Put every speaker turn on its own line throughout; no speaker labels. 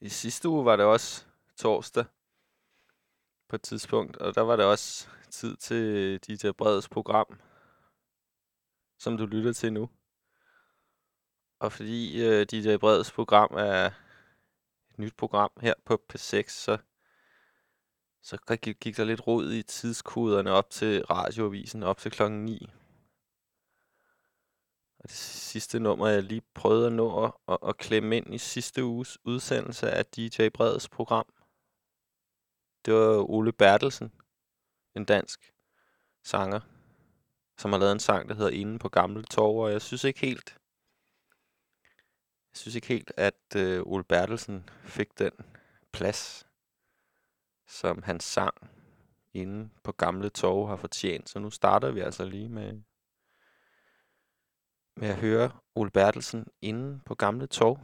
I sidste uge var det også torsdag på et tidspunkt, og der var det også tid til DJ Breds program, som du lytter til nu. Og fordi øh, DJ Breds program er et nyt program her på P6, så, så gik, gik der lidt rod i tidskoderne op til radioavisen, op til klokken 9. Det sidste nummer, jeg lige prøvede at nå at, at, at klemme ind i sidste uges udsendelse af DJ Breds program, det var Ole Bertelsen, en dansk sanger, som har lavet en sang, der hedder Inde på Gamle Torv, og jeg synes ikke helt, jeg synes ikke helt, at øh, Ole Bertelsen fik den plads, som hans sang inde på Gamle Torv har fortjent. Så nu starter vi altså lige med, med at høre Ole Bertelsen inde på Gamle Torv.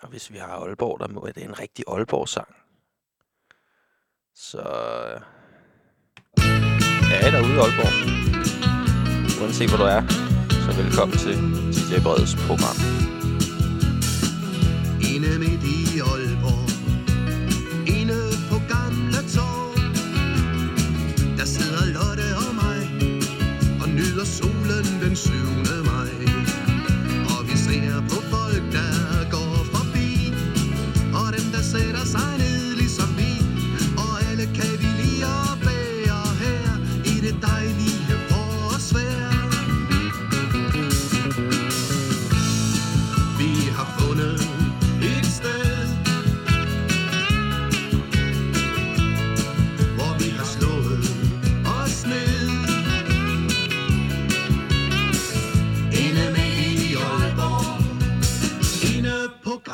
Og hvis vi har Aalborg, der må det en rigtig Aalborg-sang. Så ja, er derude i Aalborg. Uanset hvor du er, så velkommen til DJ Breds program.
Inde midt i Aalborg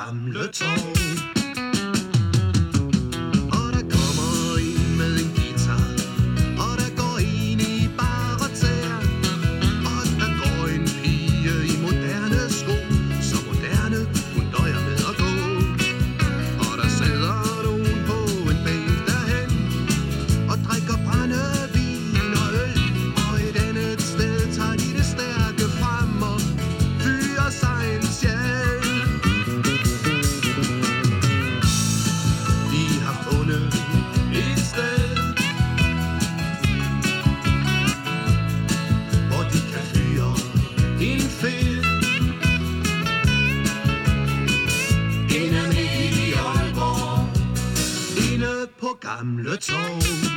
på gamle torv inde på gamle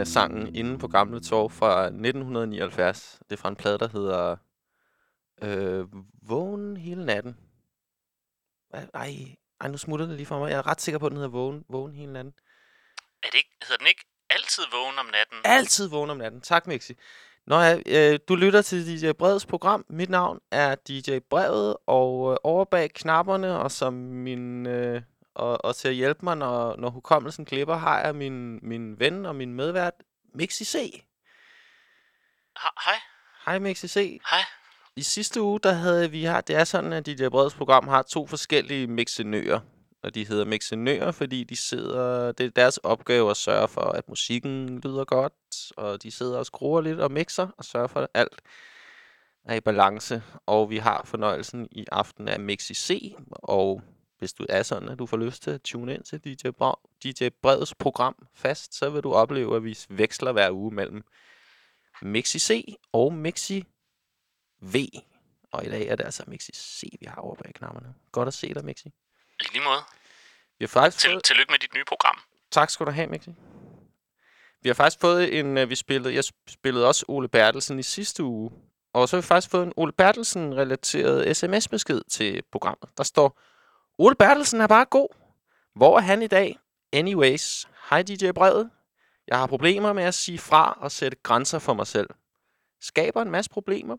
med
sangen Inde på Gamle Torv fra 1979. Det er fra en plade, der hedder øh, Vågen hele natten. Ej, ej, nu smutter det lige for mig. Jeg er ret sikker på, at den hedder Vågen, Vågen hele natten.
Er det ikke, hedder den ikke altid vågen om natten?
Altid vågen om natten. Tak, Mixi. Nå ja, øh, du lytter til DJ Breds program. Mit navn er DJ Brevet, og øh, over bag knapperne, og som min... Øh, og, og til at hjælpe mig, når, når hukommelsen klipper, har jeg min, min ven og min medvært, Mixi C.
Hej,
Hej Mixi C.
hej.
I sidste uge, der havde vi her, det er sådan, at DJ Breds program har to forskellige mixenører. og de hedder mixenører, fordi de sidder, det er deres opgave at sørge for, at musikken lyder godt, og de sidder og skruer lidt og mixer og sørger for, at alt er i balance. Og vi har fornøjelsen i aften af Mixi C, og hvis du er sådan, at du får lyst til at tune ind til DJ, Bra- DJ Breds program fast, så vil du opleve, at vi veksler hver uge mellem Mixi C og Mixi V. Og i dag er det altså Mixi C, vi har over bag knapperne. Godt at se dig, Mixi.
I lige måde.
Vi har faktisk
Til,
fået...
tillykke med dit nye program.
Tak skal du have, Mixi. Vi har faktisk fået en... øh, Vi spillede, jeg spillede også Ole Bertelsen i sidste uge. Og så har vi faktisk fået en Ole Bertelsen-relateret sms-besked til programmet. Der står, Ole Bertelsen er bare god. Hvor er han i dag? Anyways. Hej DJ Brevet. Jeg har problemer med at sige fra og sætte grænser for mig selv. Skaber en masse problemer.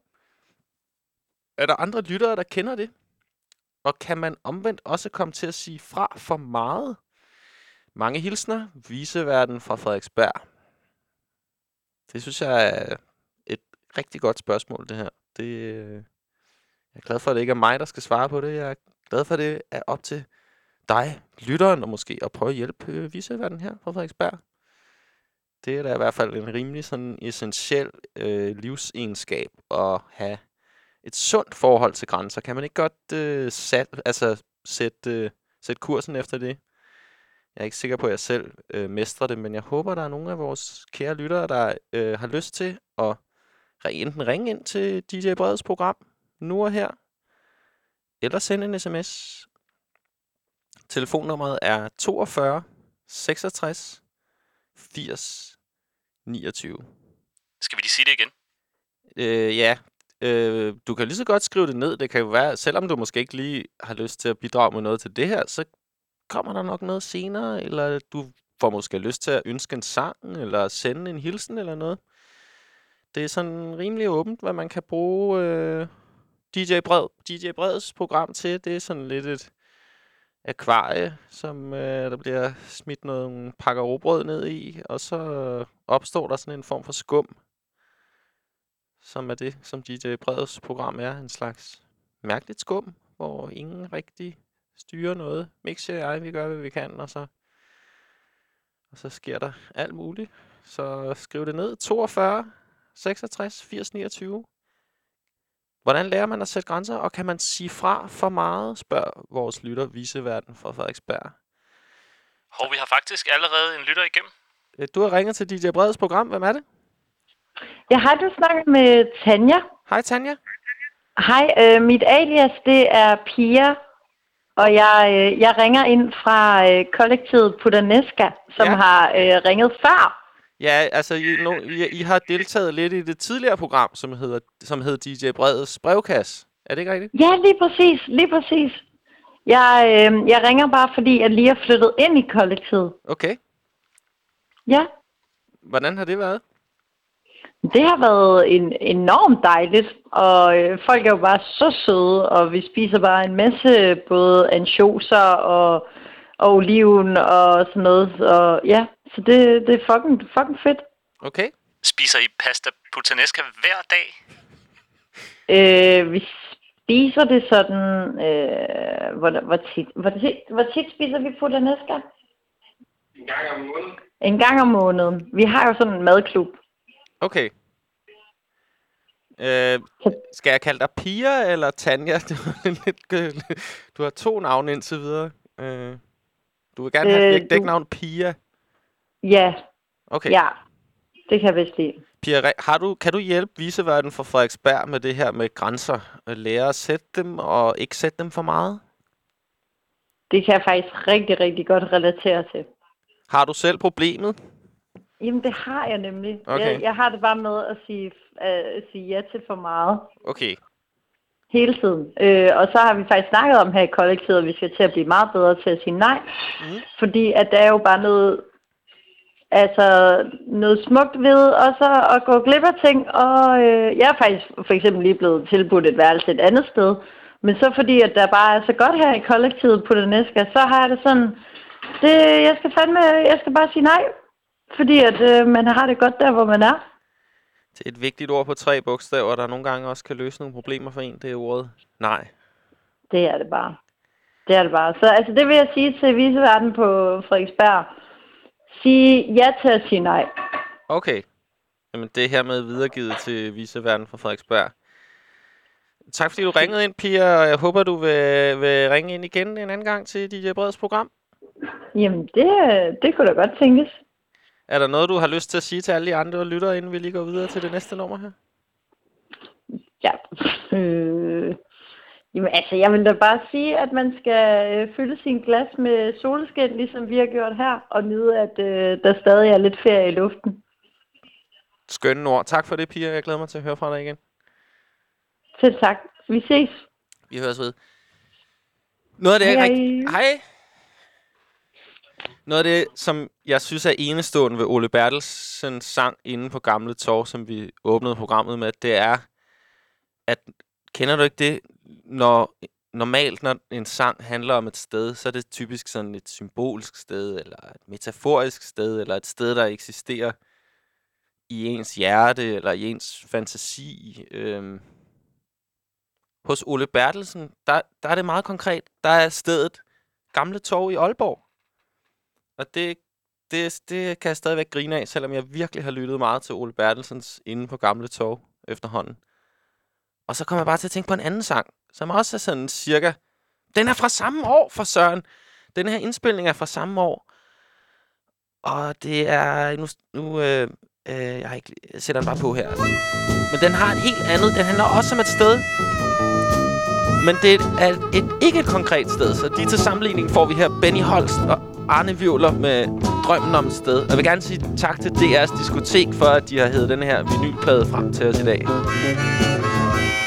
Er der andre lyttere, der kender det? Og kan man omvendt også komme til at sige fra for meget? Mange hilsner. Viseverden fra Frederiksberg. Det synes jeg er et rigtig godt spørgsmål, det her. Det, øh, jeg er glad for, at det ikke er mig, der skal svare på det. Jeg er glad for, at det er op til dig, lytteren, og måske at prøve at hjælpe øh, Viseverden her fra Frederiksberg. Det er da i hvert fald en rimelig sådan essentiel øh, livsegenskab at have et sundt forhold til grænser. Kan man ikke godt øh, sat, altså, sætte, øh, sætte kursen efter det? Jeg er ikke sikker på, at jeg selv øh, mestrer det, men jeg håber, der er nogle af vores kære lyttere, der øh, har lyst til at enten ringe ind til DJ Breds program nu og her, eller sende en sms. Telefonnummeret er 42 66 80 29.
Skal vi lige sige det igen?
Øh, ja, øh, du kan lige så godt skrive det ned. Det kan jo være, selvom du måske ikke lige har lyst til at bidrage med noget til det her, så kommer der nok noget senere, eller du får måske lyst til at ønske en sang, eller sende en hilsen eller noget. Det er sådan rimelig åbent, hvad man kan bruge øh, DJ, Bred, DJ Breds program til. Det er sådan lidt et akvarie, som øh, der bliver smidt nogle pakker råbrød ned i, og så opstår der sådan en form for skum, som er det, som DJ Breds program er. En slags mærkeligt skum, hvor ingen rigtig styrer noget. Mixe og jeg, vi gør, hvad vi kan, og så, og så sker der alt muligt. Så skriv det ned. 42 66 80 29. Hvordan lærer man at sætte grænser, og kan man sige fra for meget, spørger vores lytter Viseverden fra Frederiksberg.
Hov, vi har faktisk allerede en lytter igennem.
Øh, Du har ringet til DJ Breds program. Hvem er det?
Jeg har du snakket med Tanja.
Hej Tanja.
Hej, øh, mit alias det er Pia, og jeg, øh, jeg ringer ind fra øh, kollektivet Pudaneska, som
ja.
har øh, ringet før.
Ja, altså, I, no, I, I har deltaget lidt i det tidligere program, som hedder som hed DJ Breds brevkasse. Er det ikke rigtigt?
Ja, lige præcis, lige præcis. Jeg, øh, jeg ringer bare, fordi jeg lige er flyttet ind i kollektivet.
Okay.
Ja,
Hvordan har det været?
det har været en, enormt dejligt, og øh, folk er jo bare så søde, og vi spiser bare en masse både ansjoser og, og oliven og sådan noget. Så ja, så det, det er fucking, fucking fedt.
Okay.
Spiser I pasta puttanesca hver dag?
Øh, vi spiser det sådan, øh, hvor, hvor, tit, hvor, tit, hvor tit spiser vi puttanesca? En gang om måneden. En gang om måneden. Vi har jo sådan en madklub.
Okay. Øh, skal jeg kalde dig Pia eller Tanja? Var lidt, øh, du har to navne indtil videre. Øh, du vil gerne have
Øh,
øh,
du-
dæknavn Pia.
Ja,
Okay.
ja. Det kan jeg vist lide.
Pia, har du, kan du hjælpe viseverden for Frederiksberg med det her med grænser? At lære at sætte dem og ikke sætte dem for meget?
Det kan jeg faktisk rigtig, rigtig godt relatere til.
Har du selv problemet?
Jamen, det har jeg nemlig.
Okay.
Jeg, jeg har det bare med at sige, øh, sige ja til for meget
Okay.
hele tiden. Øh, og så har vi faktisk snakket om her i kollektivet, at vi skal til at blive meget bedre til at sige nej.
Mm.
Fordi at der er jo bare noget, altså noget smukt ved også at gå glip af ting. Og øh, jeg er faktisk for eksempel lige blevet tilbudt et værelse et andet sted. Men så fordi, at der bare er så godt her i kollektivet på næste, så har jeg det sådan, det, jeg skal fandme, jeg skal bare sige nej. Fordi at øh, man har det godt der, hvor man er.
Det er et vigtigt ord på tre bogstaver, der nogle gange også kan løse nogle problemer for en. Det er ordet nej.
Det er det bare. Det er det bare. Så altså, det vil jeg sige til viseverden på Frederiksberg. Sig ja til at sige nej.
Okay. Jamen, det er hermed videregivet til viseverden fra Frederiksberg. Tak fordi du ringede ind, Pia, og jeg håber, du vil, vil ringe ind igen en anden gang til DJ Breds program.
Jamen, det, det kunne da godt tænkes.
Er der noget, du har lyst til at sige til alle de andre lyttere, inden vi lige går videre til det næste nummer her?
Ja. Øh, jamen, altså, jeg vil da bare sige, at man skal øh, fylde sin glas med solskin, ligesom vi har gjort her, og nyde, at øh, der stadig er lidt ferie i luften.
Skønne ord. Tak for det, Pia. Jeg glæder mig til at høre fra dig igen.
Selv tak. Vi ses.
Vi høres ved. Noget af det,
Hej, hej.
Hej. Noget af det, som jeg synes er enestående ved Ole Bertelsens sang inde på Gamle Torv, som vi åbnede programmet med, det er, at kender du ikke det, når normalt, når en sang handler om et sted, så er det typisk sådan et symbolsk sted, eller et metaforisk sted, eller et sted, der eksisterer i ens hjerte, eller i ens fantasi. Øhm. Hos Ole Bertelsen, der, der er det meget konkret. Der er stedet Gamle Torv i Aalborg. Og det, det, det kan jeg stadigvæk grine af, selvom jeg virkelig har lyttet meget til Ole Bertelsens inde på Gamle Torv efterhånden. Og så kommer jeg bare til at tænke på en anden sang, som også er sådan cirka... Den er fra samme år, for Søren. Den her indspilning er fra samme år. Og det er... Nu, nu øh, øh, jeg, har ikke, jeg sætter den bare på her. Men den har et helt andet. Den handler også om et sted. Men det er et, et, ikke et konkret sted. Så lige til sammenligning får vi her Benny Holst og Arne Vivler med Drømmen om et sted. Jeg vil gerne sige tak til DR's Diskotek for, at de har hævet den her vinylplade frem til os i dag.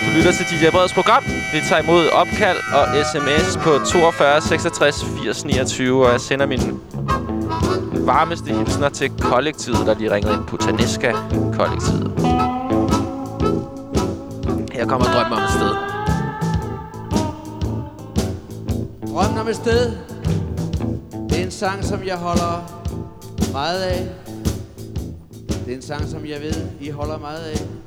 Du lytter til DJ Breds program. Vi tager imod opkald og sms på 42 66 80 29, og jeg sender min varmeste hilsner til kollektivet, der lige ringede ind på Taneska kollektivet. Her kommer drømmen om et sted.
Drømmen om et sted Det er en sang, som jeg holder meget af Det er en sang, som jeg ved, I holder meget af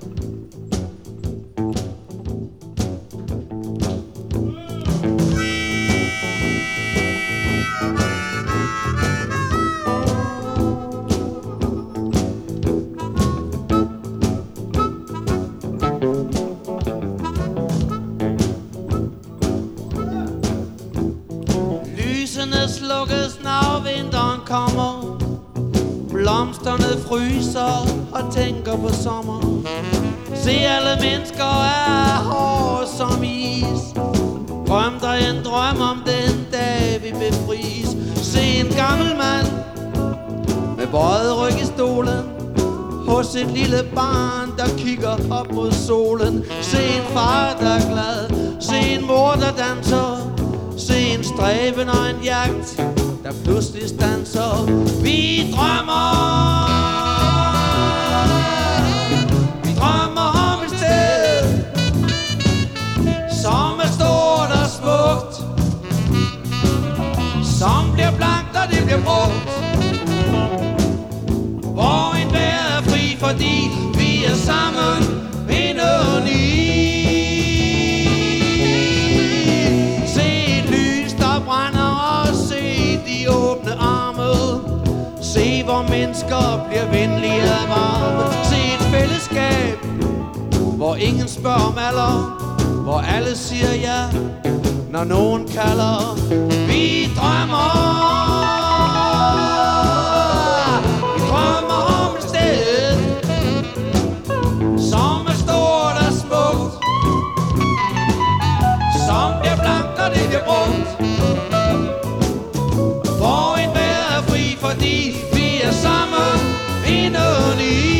slukkes, når vinteren kommer. Blomsterne fryser og tænker på sommer. Se alle mennesker er hårde som is. Drøm dig en drøm om den dag vi befries Se en gammel mand med bøjet ryg i stolen. Hos et lille barn, der kigger op mod solen. Se en far, der er glad. Se en mor, der danser. Se en stræben og en jagt Der pludselig stanser Vi drømmer Vi drømmer om et sted Som er stort og smukt Som bliver blankt og det bliver brugt hvor en hver er fri, fordi vi er sammen indeni. Se, hvor mennesker bliver venlige og varme. Se et fællesskab, hvor ingen spørger om alder. Hvor alle siger ja, når nogen kalder. Vi drømmer. Vi drømmer fordi vi er sammen. Indeni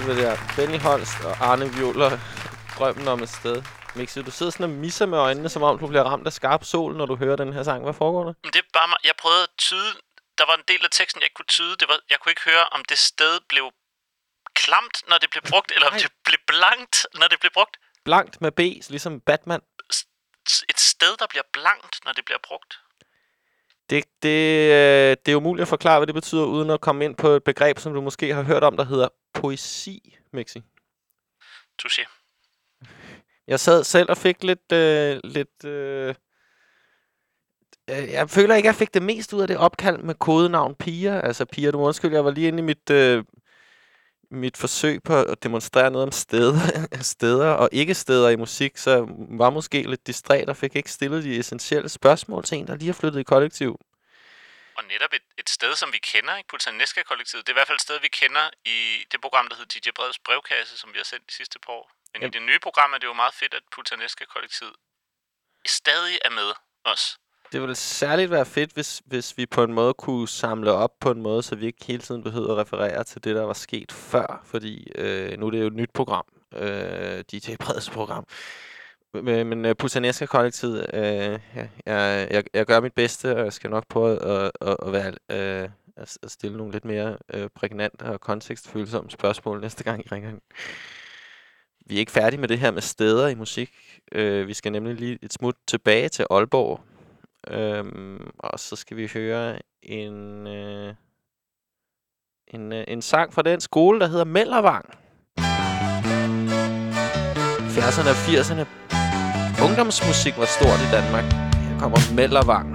der.
Benny Holst og Arne Violer. Drømmen om et sted. Mixi, du sidder sådan og misser med øjnene, som om du bliver ramt af skarp sol, når du hører den her sang. Hvad foregår der?
Det er bare mig. Jeg prøvede at tyde. Der var en del af teksten, jeg ikke kunne tyde. Det var, jeg kunne ikke høre, om det sted blev klamt, når det blev brugt, eller om det blev blankt, når det blev brugt.
Blankt med B, ligesom Batman.
Et sted, der bliver blankt, når det bliver brugt.
Det, det, øh, det er umuligt at forklare, hvad det betyder, uden at komme ind på et begreb, som du måske har hørt om, der hedder poesi, Mixi.
Touché.
Jeg sad selv og fik lidt... Øh, lidt øh, øh, jeg føler ikke, at jeg fik det mest ud af det opkald med kodenavn Pia. Altså, Pia, du må undskylde, jeg var lige inde i mit, øh, mit forsøg på at demonstrere noget om steder, steder og ikke steder i musik, så var måske lidt distræt og fik ikke stillet de essentielle spørgsmål til en, der lige har flyttet i kollektiv.
Og netop et, et sted, som vi kender, ikke? Putanesca-kollektivet, det er i hvert fald et sted, vi kender i det program, der hedder DJ Breds brevkasse, som vi har sendt de sidste par år. Men
Yep.
i det nye program er det jo meget fedt, at Putanesca-kollektivet stadig er med os.
Det ville særligt være fedt, hvis, hvis vi på en måde kunne samle op på en måde, så vi ikke hele tiden behøvede at referere til det, der var sket før. Fordi øh, nu er det jo et nyt program. Øh, DJ Breds program. Men, øh, men uh, Putanesca-kollektivet, øh, ja, jeg, jeg, jeg gør mit bedste, og jeg skal nok prøve at, at, at, være, øh, at at stille nogle lidt mere øh, prægnante og kontekstfølsomme spørgsmål næste gang, I ringer ind. Vi er ikke færdige med det her med steder i musik. Øh, vi skal nemlig lige et smut tilbage til Aalborg. Øhm, og så skal vi høre en, øh, en, øh, en sang fra den skole, der hedder Mellervang. 70'erne og 80'erne. Ungdomsmusik var stort i Danmark. Her kommer Mellervang.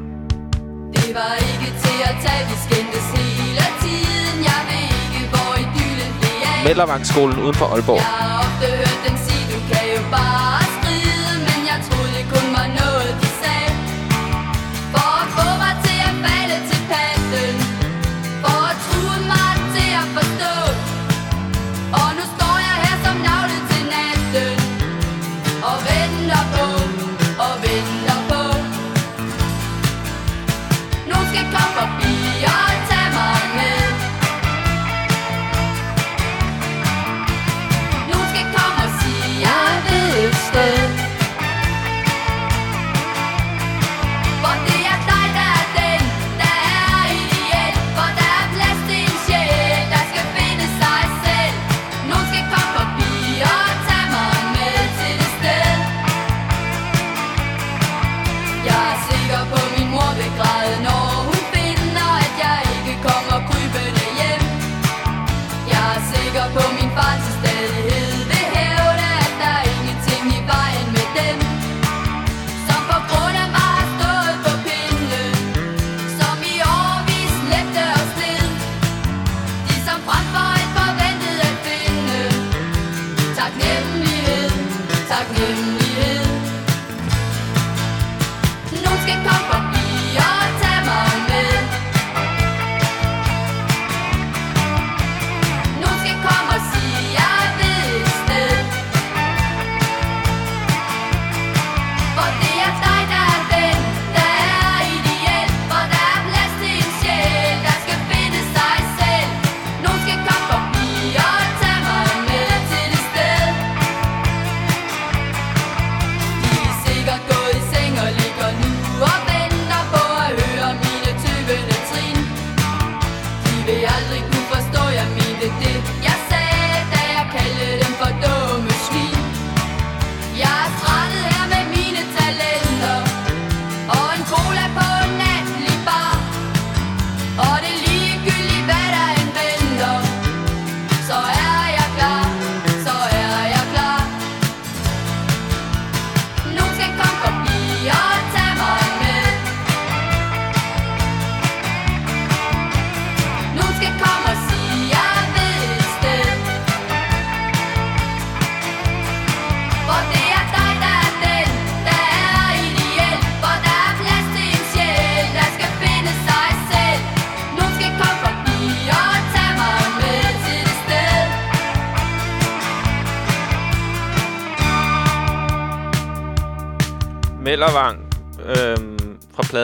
Det var ikke til at tage, vi skændtes hele tiden Jeg ved ikke, hvor idyllen blev af
Mellervangskolen uden for Aalborg.
Jeg har ofte hørt dem sige, du kan jo bare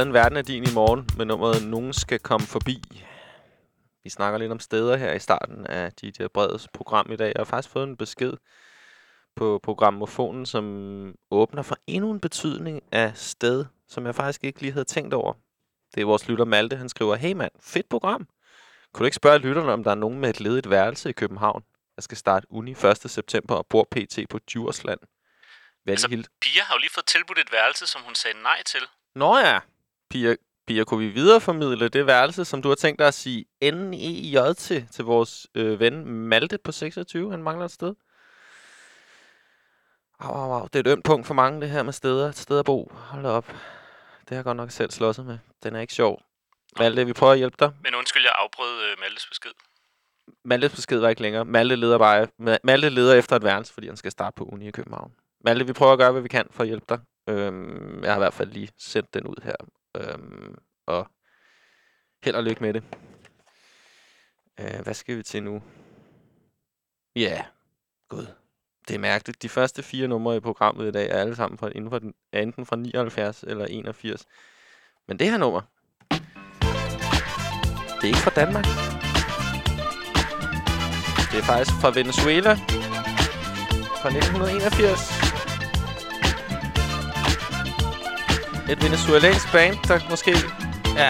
pladen Verden er din i morgen med nummeret Nogen skal komme forbi. Vi snakker lidt om steder her i starten af DJ Breds program i dag. Jeg har faktisk fået en besked på programmofonen, som åbner for endnu en betydning af sted, som jeg faktisk ikke lige havde tænkt over. Det er vores lytter Malte, han skriver, Hey mand, fedt program. Kunne du ikke spørge lytterne, om der er nogen med et ledigt værelse i København? Jeg skal starte uni 1. september og bor pt. på Djursland.
Altså,
Venlig
Pia har jo lige fået tilbudt et værelse, som hun sagde nej til.
Nå ja, Pia, Pia, kunne vi videreformidle det værelse, som du har tænkt dig at sige N-E-J til, til vores øh, ven Malte på 26? Han mangler et sted. Au, au, au. Det er et ømt punkt for mange, det her med steder, et sted at bo. Hold da op. Det har jeg godt nok selv slåsset med. Den er ikke sjov. Malte, vi prøver at hjælpe dig.
Men undskyld, jeg afbrød øh, Maltes besked.
Maltes besked var ikke længere. Malte leder, bare, Ma- Malte leder efter et værelse, fordi han skal starte på uni i København. Malte, vi prøver at gøre, hvad vi kan for at hjælpe dig. Øhm, jeg har i hvert fald lige sendt den ud her. Øhm, og held og lykke med det. Øh, hvad skal vi til nu? Ja, yeah. god. Det er mærkeligt. De første fire numre i programmet i dag er alle sammen fra, inden for den, enten fra 79 eller 81. Men det her nummer, det er ikke fra Danmark. Det er faktisk fra Venezuela. Fra 1981. Et venezuelansk band, der måske... Ja,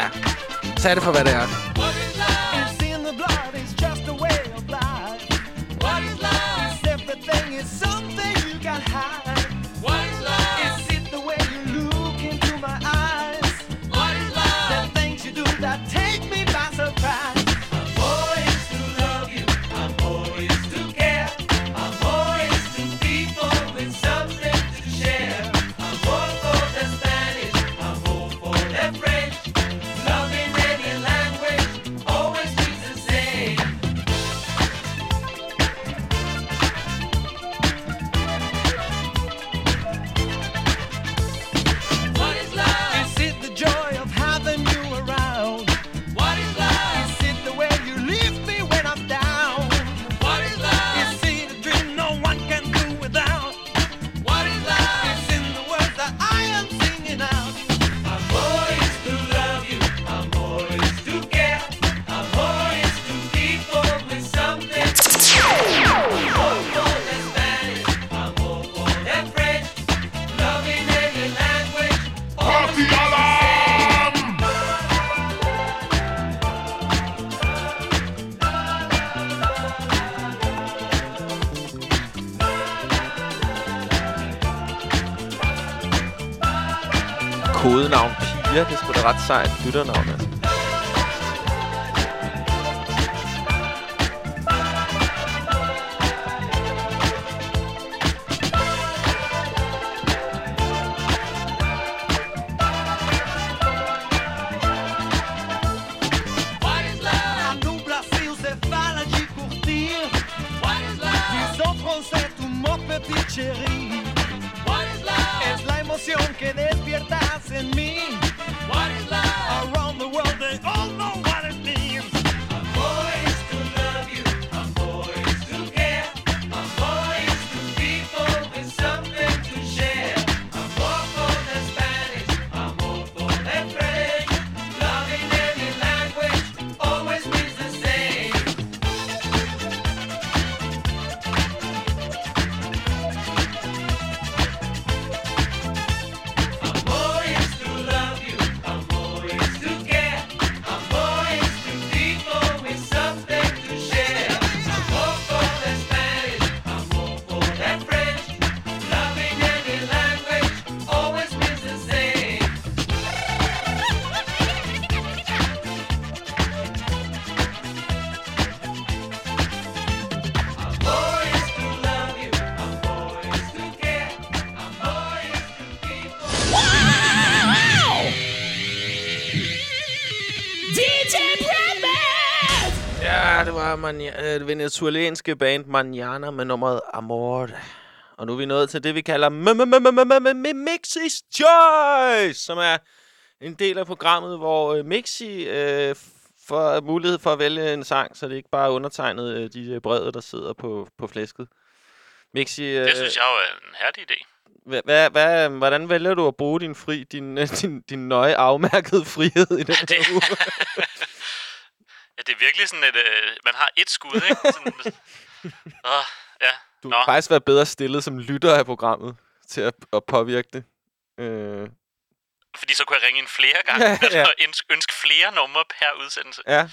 tag det for, hvad det er. Ret sejt lytternavn. Altså. Ja, det var man, øh, venezuelanske band Manana med nummeret Amor. Og nu er vi nået til det, vi kalder Mixis Choice, som er en del af programmet, hvor øh, Mixi øh, får mulighed for at vælge en sang, så det ikke bare er undertegnet øh, de brede, der sidder på, på flæsket. Mixi, øh,
Det synes jeg jo er en herlig idé.
Hvad, hvad, hvordan vælger du at bruge din fri, din, din, din nøje afmærkede frihed i den
det,
her uge?
ja, det er virkelig sådan et... Øh, man har et skud, ikke? Sådan, åh, ja.
Du
Nå.
har faktisk været bedre stillet som lytter af programmet til at, at påvirke det. Øh,
Fordi så kunne jeg ringe ind flere gange.
Ja,
Ja,
ja.
Og ønske, ønske flere numre per udsendelse.
ja,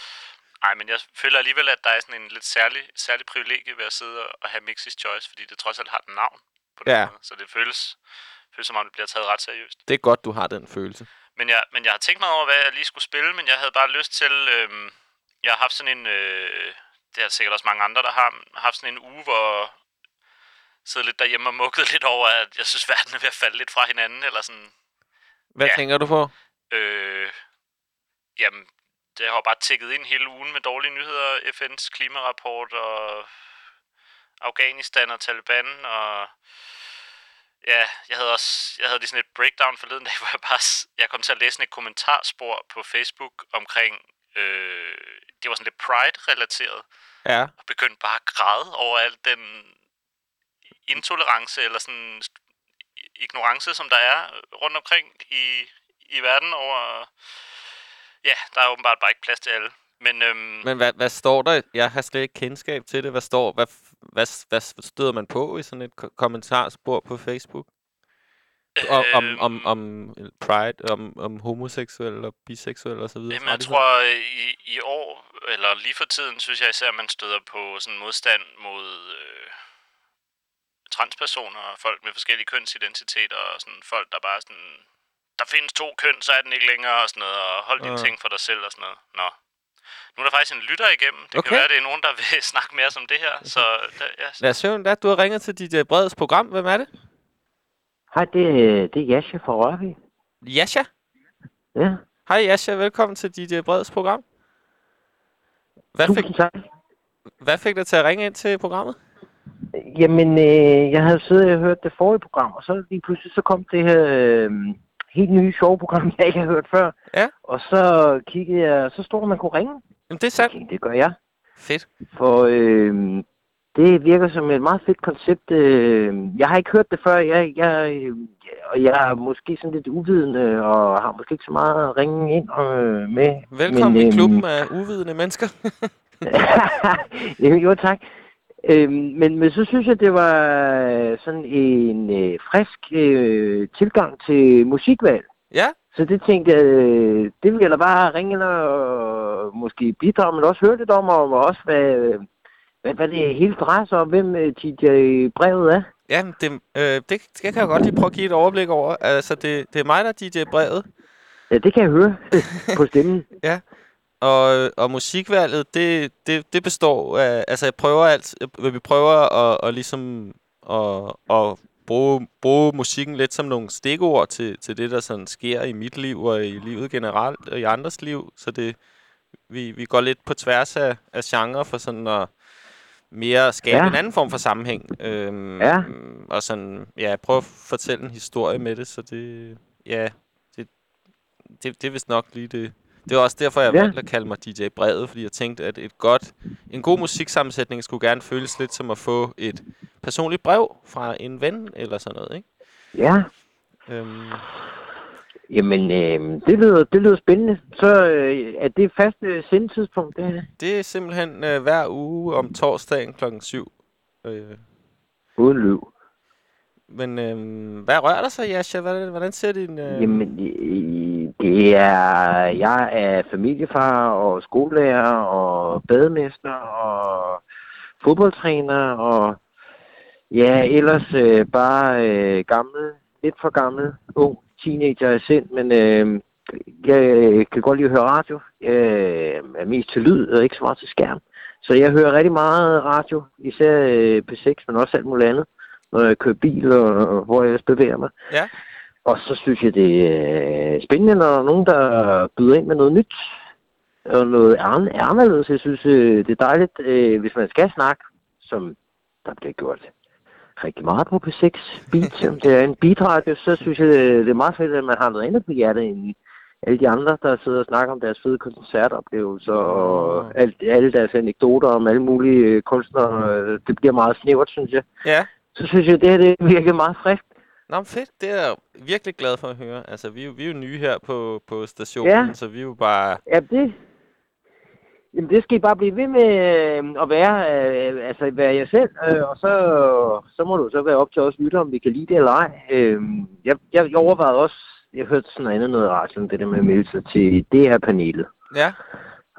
Nej, men jeg føler alligevel, at der er sådan en lidt særlig, særlig privilegie ved at sidde og- have Mixis Choice, fordi det trods alt har et navn på den
Ja.
måde. Så det føles, føles som om, det bliver taget ret seriøst.
det er godt, du har den følelse.
Men jeg, men jeg har tænkt mig over, hvad jeg lige skulle spille, men jeg havde bare lyst til... Øhm, jeg har haft sådan en... Øh, det er sikkert også mange andre, der har haft sådan en uge, hvor jeg sidder lidt derhjemme og mukket lidt over, at jeg synes, verden er ved at falde lidt fra hinanden, eller sådan...
Hvad
Ja.
tænker du på?
Øh, jamen, det har bare tækket ind hele ugen med dårlige nyheder. FN's klimarapport og Afghanistan og Taliban og... Ja, jeg havde også jeg havde lige sådan et breakdown forleden dag, hvor jeg bare jeg kom til at læse sådan et kommentarspor på Facebook omkring øh, det var sådan lidt pride-relateret,
Ja,
og begyndte bare at græde over al den intolerance eller sådan ignorance, som der er rundt omkring i, i verden over... Ja, der er åbenbart bare ikke plads til alle. Men, øhm,
men hvad, hvad står der? Jeg har slet ikke kendskab til det. Hvad står, hvad, hvad, hvad støder man på i sådan et ko- kommentarspor på Facebook? Om, om, om,
øhm,
om pride, om, om homoseksuelle og biseksuelle osv.
Jamen, jeg tror, øh, i, i år, eller lige for tiden, synes jeg især, at man støder på sådan modstand mod øh, transpersoner og folk med forskellige kønsidentiteter, og sådan folk, der bare sådan, der findes to køn, så er den ikke længere, og sådan noget, og hold dine
Ja.
ting for dig selv, og sådan noget. Nå. Nu er der faktisk en lytter igennem. Det
Okay.
kan være, det er nogen, der vil snakke mere om det her. Så der, ja,
Lad os høre, du har ringet til DJ Breds program. Hvem er det?
Hej, det, det er Jascha fra Rørvig.
Jascha.
Ja,
Hej Jascha, velkommen til DJ Breds program. Hvad fik,
tusind tak.
hvad fik dig til at ringe ind til programmet?
Jamen, øh, jeg havde siddet og hørt det forrige program, og så lige pludselig så kom det her øh, helt nye sjove program, jeg ikke har hørt før.
Ja.
Og så kiggede jeg, så stod man kunne ringe.
Jamen, det er sandt.
Okay, det gør jeg.
Fedt.
For øh, det virker som et meget fedt koncept. Øh, jeg har ikke hørt det før, jeg, jeg, øh, og jeg er måske sådan lidt uvidende, og har måske ikke så meget at ringe ind øh, med.
Velkommen
Men,
i
øhm,
klubben af uvidende mennesker.
Jo, tak. Øhm, men, men så synes jeg, det var øh, sådan en øh, frisk øh, tilgang til musikvalg.
ja,
Så det tænkte jeg, øh, det vil jeg da bare ringe ind og måske bidrage, men også høre lidt om, og også hvad, hvad, hvad det hele drejer sig om, hvem øh, DJ brevet er.
ja det, øh, det, det kan jeg godt lige prøve at give et overblik over. Altså, det, det er mig, der er DJ Brevet.
Ja, det kan jeg høre på stemmen.
Og, og musikvalget, det, det, det består af... Altså, jeg prøver alt... Vi prøver at, at ligesom... At, at bruge, bruge musikken lidt som nogle stikord til, til det, der sådan sker i mit liv og i livet generelt og i andres liv. Så det, vi, vi går lidt på tværs af, af genre for sådan at mere skabe ja. En anden form for sammenhæng. Øhm,
Ja.
Og sådan, ja, prøve at fortælle en historie med det, så det, ja, det, det, det er vist nok lige det. Det er også derfor, jeg
Ja.
valgte at kalde mig DJ Brevet, fordi jeg tænkte, at et godt, en god musiksammensætning skulle gerne føles lidt som at få et personligt brev fra en ven eller sådan noget, ikke?
Ja,
Øhm,
jamen øh, det, lyder, det lyder spændende. Så øh, er det faste sendtidspunkt, det her?
det er simpelthen øh, hver uge om torsdagen klokken 7. Øh,
Uden løv.
men øh, hvad rører der sig, Jascha? Hvordan, hvordan ser din... Øh...
Jamen, øh, det er, jeg er familiefar og skolelærer og bademester og fodboldtræner og ja, ellers øh, bare øh, gammel, lidt for gammel, ung teenager i sind, men øh, jeg kan godt lide at høre radio. Jeg er mest til lyd og ikke så meget til skærm. Så jeg hører rigtig meget radio, især øh, P6, men også alt muligt andet, når jeg kører bil og, og hvor jeg ellers bevæger mig.
Ja.
Og så synes jeg, det er spændende, når der er nogen, der byder ind med noget nyt. Og noget an- anderledes. Jeg synes, øh, det er dejligt, øh, hvis man skal snakke, som der bliver gjort rigtig meget på P6 Beat. Som det er en beatradio, så synes jeg, det er meget fedt, at man har noget andet på hjertet end alle de andre, der sidder og snakker om deres fede koncertoplevelser og alt, alle deres anekdoter om alle mulige øh, kunstnere. Øh, Det bliver meget snævert, synes jeg
Ja,
så synes jeg, det her det virker meget frisk.
Nå, men fedt. Det er jeg virkelig glad for at høre. Altså, vi, er jo- vi er jo nye her på, på stationen,
Ja.
så vi er jo bare...
Ja, det... Jamen, det skal I bare blive ved med øh, at være, øh, altså være jer selv, øh, og så, så må du så være op til os lytter, om vi kan lide det eller ej. Øh, jeg, jeg, overvejede også, jeg hørte sådan noget andet noget sådan det der med at melde sig til DR-panelet.
Ja.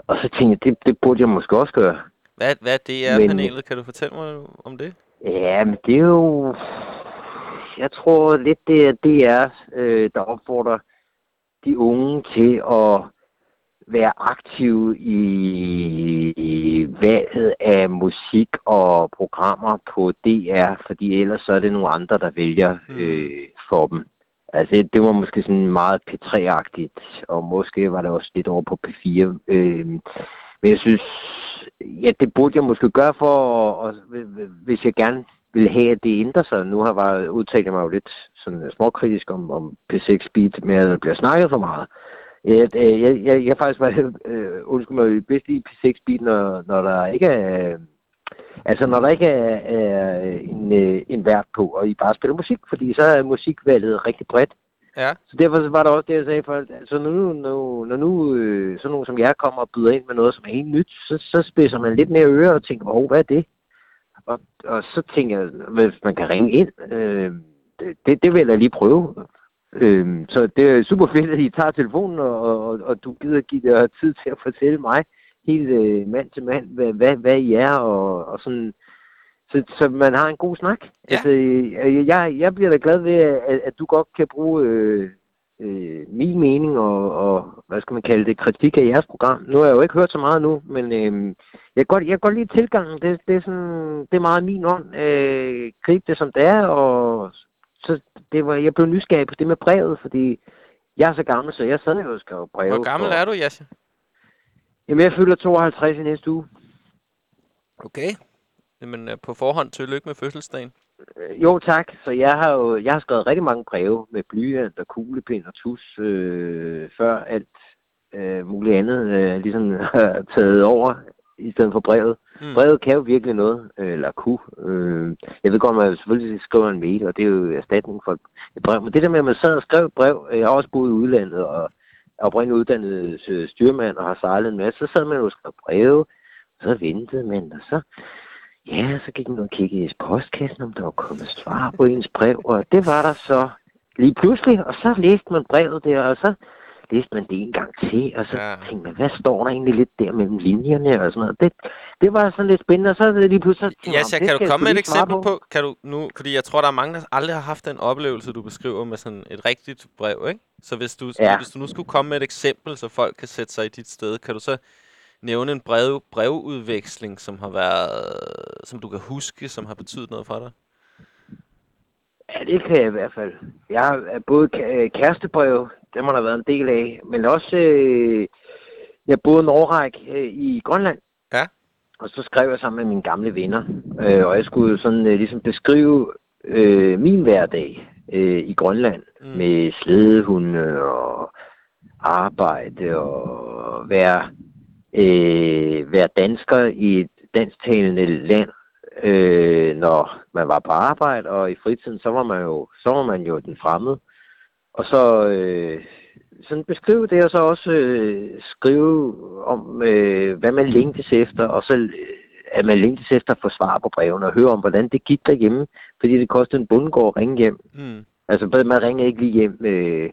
Og så tænkte jeg, det, det burde jeg måske også gøre.
Hvad, hvad det er
Men-
panelet? Kan du fortælle mig om det?
Ja, men det er jo... Jeg tror lidt, det er DR, øh, der opfordrer de unge til at være aktive i, valget af musik og programmer på DR, fordi ellers så er det nogle andre, der vælger øh, for dem. Altså, det var måske sådan meget P3-agtigt, og måske var det også lidt over på P4. Øh, men jeg synes, ja, det burde jeg måske gøre for, og, hvis jeg gerne ville have, at det ændrer sig. Nu har jeg udtalt mig jo lidt sådan småkritisk om, om P6 Beat, med at der bliver snakket for meget. Jeg, jeg, jeg, jeg faktisk var, øh, undskyld mig, bedst i P6 Beat, når, når der ikke er, altså når der ikke er, er en, øh, en vært på, og I bare spiller musik, fordi så er musikvalget rigtig bredt.
Ja.
Så derfor var der også det, jeg sagde for, altså når nu, når, nu øh, sådan nogen som jeg kommer og byder ind med noget, som er helt nyt, så, så spidser man lidt mere øre og tænker, åh, hvad er det? Og, og så tænker jeg, hvis man kan ringe ind, øh, det, det vil jeg lige prøve. Øh, så det er super fedt, at I tager telefonen, og, og, og du gider give dig tid til at fortælle mig helt øh, mand til mand, hvad, hvad, hvad I er, og, og sådan, så, så man har en god snak.
Ja.
Altså, øh, jeg, jeg bliver da glad ved, at, at du godt kan bruge øh, øh, min mening og, og, hvad skal man kalde det, kritik af jeres program. Nu har jeg jo ikke hørt så meget nu, men øh, jeg, kan godt, jeg kan godt lide tilgangen. Det, det, er sådan, det er meget min ånd. Øh, grib det som det er, og så det var, jeg blev nysgerrig på det med brevet, fordi jeg er så gammel, så jeg sad jo og skrev breve.
Hvor gammel
for-
er du, Jasse?
Jamen, jeg fylder 52 i næste uge.
Okay. Jamen, øh, på forhånd, tillykke med fødselsdagen.
Øh, Jo, tak. Så jeg har jo jeg har skrevet rigtig mange breve med blyant og kuglepind og tus, øh, før alt øh, muligt andet øh, ligesom har taget over i stedet for brevet.
Mm.
Brevet kan jo virkelig noget, øh, eller kunne. Øh, jeg ved godt, at man selvfølgelig skriver en mail, og det er jo erstatning for et brev. Men det der med, at man sad og skrev et brev, øh, jeg har også boet i udlandet, og er oprindeligt uddannet styrmand og har sejlet en masse, så sad man jo og skrev breve, og så ventede man, og så Ja, så gik man og kiggede i postkassen, om der var kommet svar på ens brev, og det var der så lige pludselig, og så læste man brevet der, og så læste man det en gang til, og så
Ja.
ja. tænkte man, hvad står der egentlig lidt der mellem linjerne og sådan noget. Det, det var sådan lidt spændende, og så er det lige pludselig... så tænkte "Nå, det
kan du komme med et eksempel på? Kan du nu, fordi jeg tror, der er mange, der aldrig har haft den oplevelse, du beskriver med sådan et rigtigt brev, ikke? Så hvis du,
Ja.
hvis du nu skulle komme med et eksempel, så folk kan sætte sig i dit sted, kan du så nævne en brev, brevudveksling, som har været, som du kan huske, som har betydet noget for dig?
Ja, det kan jeg i hvert fald. Jeg har både øh, kærestebrev, dem har der været en del af, men også, øh, jeg boede en årrække øh, i Grønland.
Ja.
Og så skrev jeg sammen med mine gamle venner, øh, og jeg skulle sådan øh, ligesom beskrive øh, min hverdag øh, i Grønland
mm.
med slædehunde og arbejde og være, øh, være dansker i et dansktalende land, øh, når man var på arbejde, og i fritiden, så var man jo, så var man jo den fremmede. Og så øh, sådan beskrive det, og så også øh, skrive om, øh, hvad man længtes efter, og så øh, at man længtes efter at få svar på brevene, og høre om, hvordan det gik derhjemme, fordi det kostede en bundegård at ringe hjem.
Mm.
Altså, man ringer ikke lige hjem øh,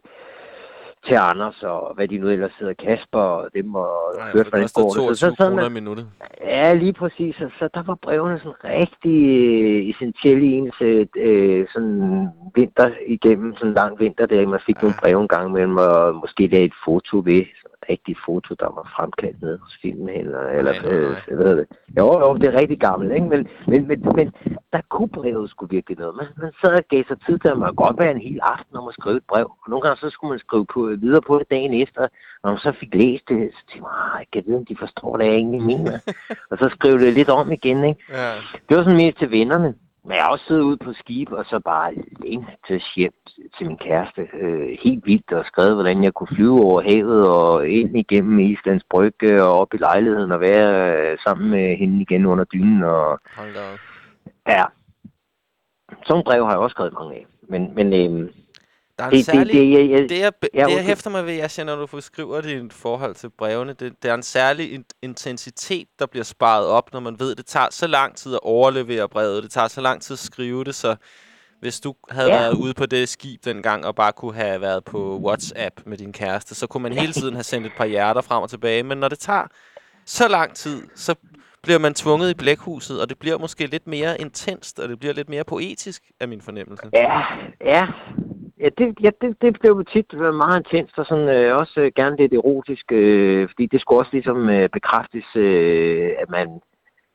til Anders, og hvad de nu ellers hedder, Kasper og dem, og
Nej,
hørte, hvordan går det.
22
Så, så,
i
man,
minuttet.
Ja, lige præcis. Så, så der var brevene sådan rigtig øh, essentielle i ens øh, øh, sådan vinter igennem, sådan en lang vinter, der man fik nogle breve en gang imellem, og måske lagde et foto ved, sådan et rigtigt foto, der var fremkaldt nede hos filmhandler, eller
Nej, nej,
øh,
nej.
hvad hedder det. Jo, jo, det er rigtig gammelt, ikke? Men, men, men, men der kunne brevet sgu virkelig noget. Man, man sad og gav sig tid til, at man godt være en hel aften om at skrive et brev. Og nogle gange så skulle man skrive på, videre på det dagen efter, når man så fik læst det, så tænkte man, "Ah, jeg kan vide, om de forstår, hvad jeg egentlig mener. og så skrev det lidt om igen, ikke?
Ja.
Det var sådan mest til vennerne. Men jeg har også siddet ude på skib, og så bare længtes hjem til min kæreste. Øh, helt vildt, og skrevet, hvordan jeg kunne flyve over havet og ind igennem Islands Brygge og op i lejligheden og være øh, sammen med hende igen under dynen. Og,
Hold da op.
ja, sådan brev har jeg også skrevet mange af. Men, men øhm,
Der er en
det, det,
særlig...
det, jeg, jeg,
Det, jeg,
Ja,
det, jeg hæfter mig ved, Asja, når du beskriver dit forhold til brevene, det, det er en særlig in- intensitet, der bliver sparet op, når man ved, det tager så lang tid at overlevere brevet, det tager så lang tid at skrive det, så hvis du havde
Ja.
været ude på det skib dengang, og bare kunne have været på WhatsApp med din kæreste, så kunne man hele tiden have sendt et par hjerter frem og tilbage, men når det tager så lang tid, så bliver man tvunget i blækhuset, og det bliver måske lidt mere intenst, og det bliver lidt mere poetisk, af min fornemmelse.
Ja, ja. Ja, det, ja, det, det blev tit meget intenst og sådan, øh, også øh, gerne lidt erotisk, øh, fordi det skulle også ligesom øh, bekræftes, øh, at man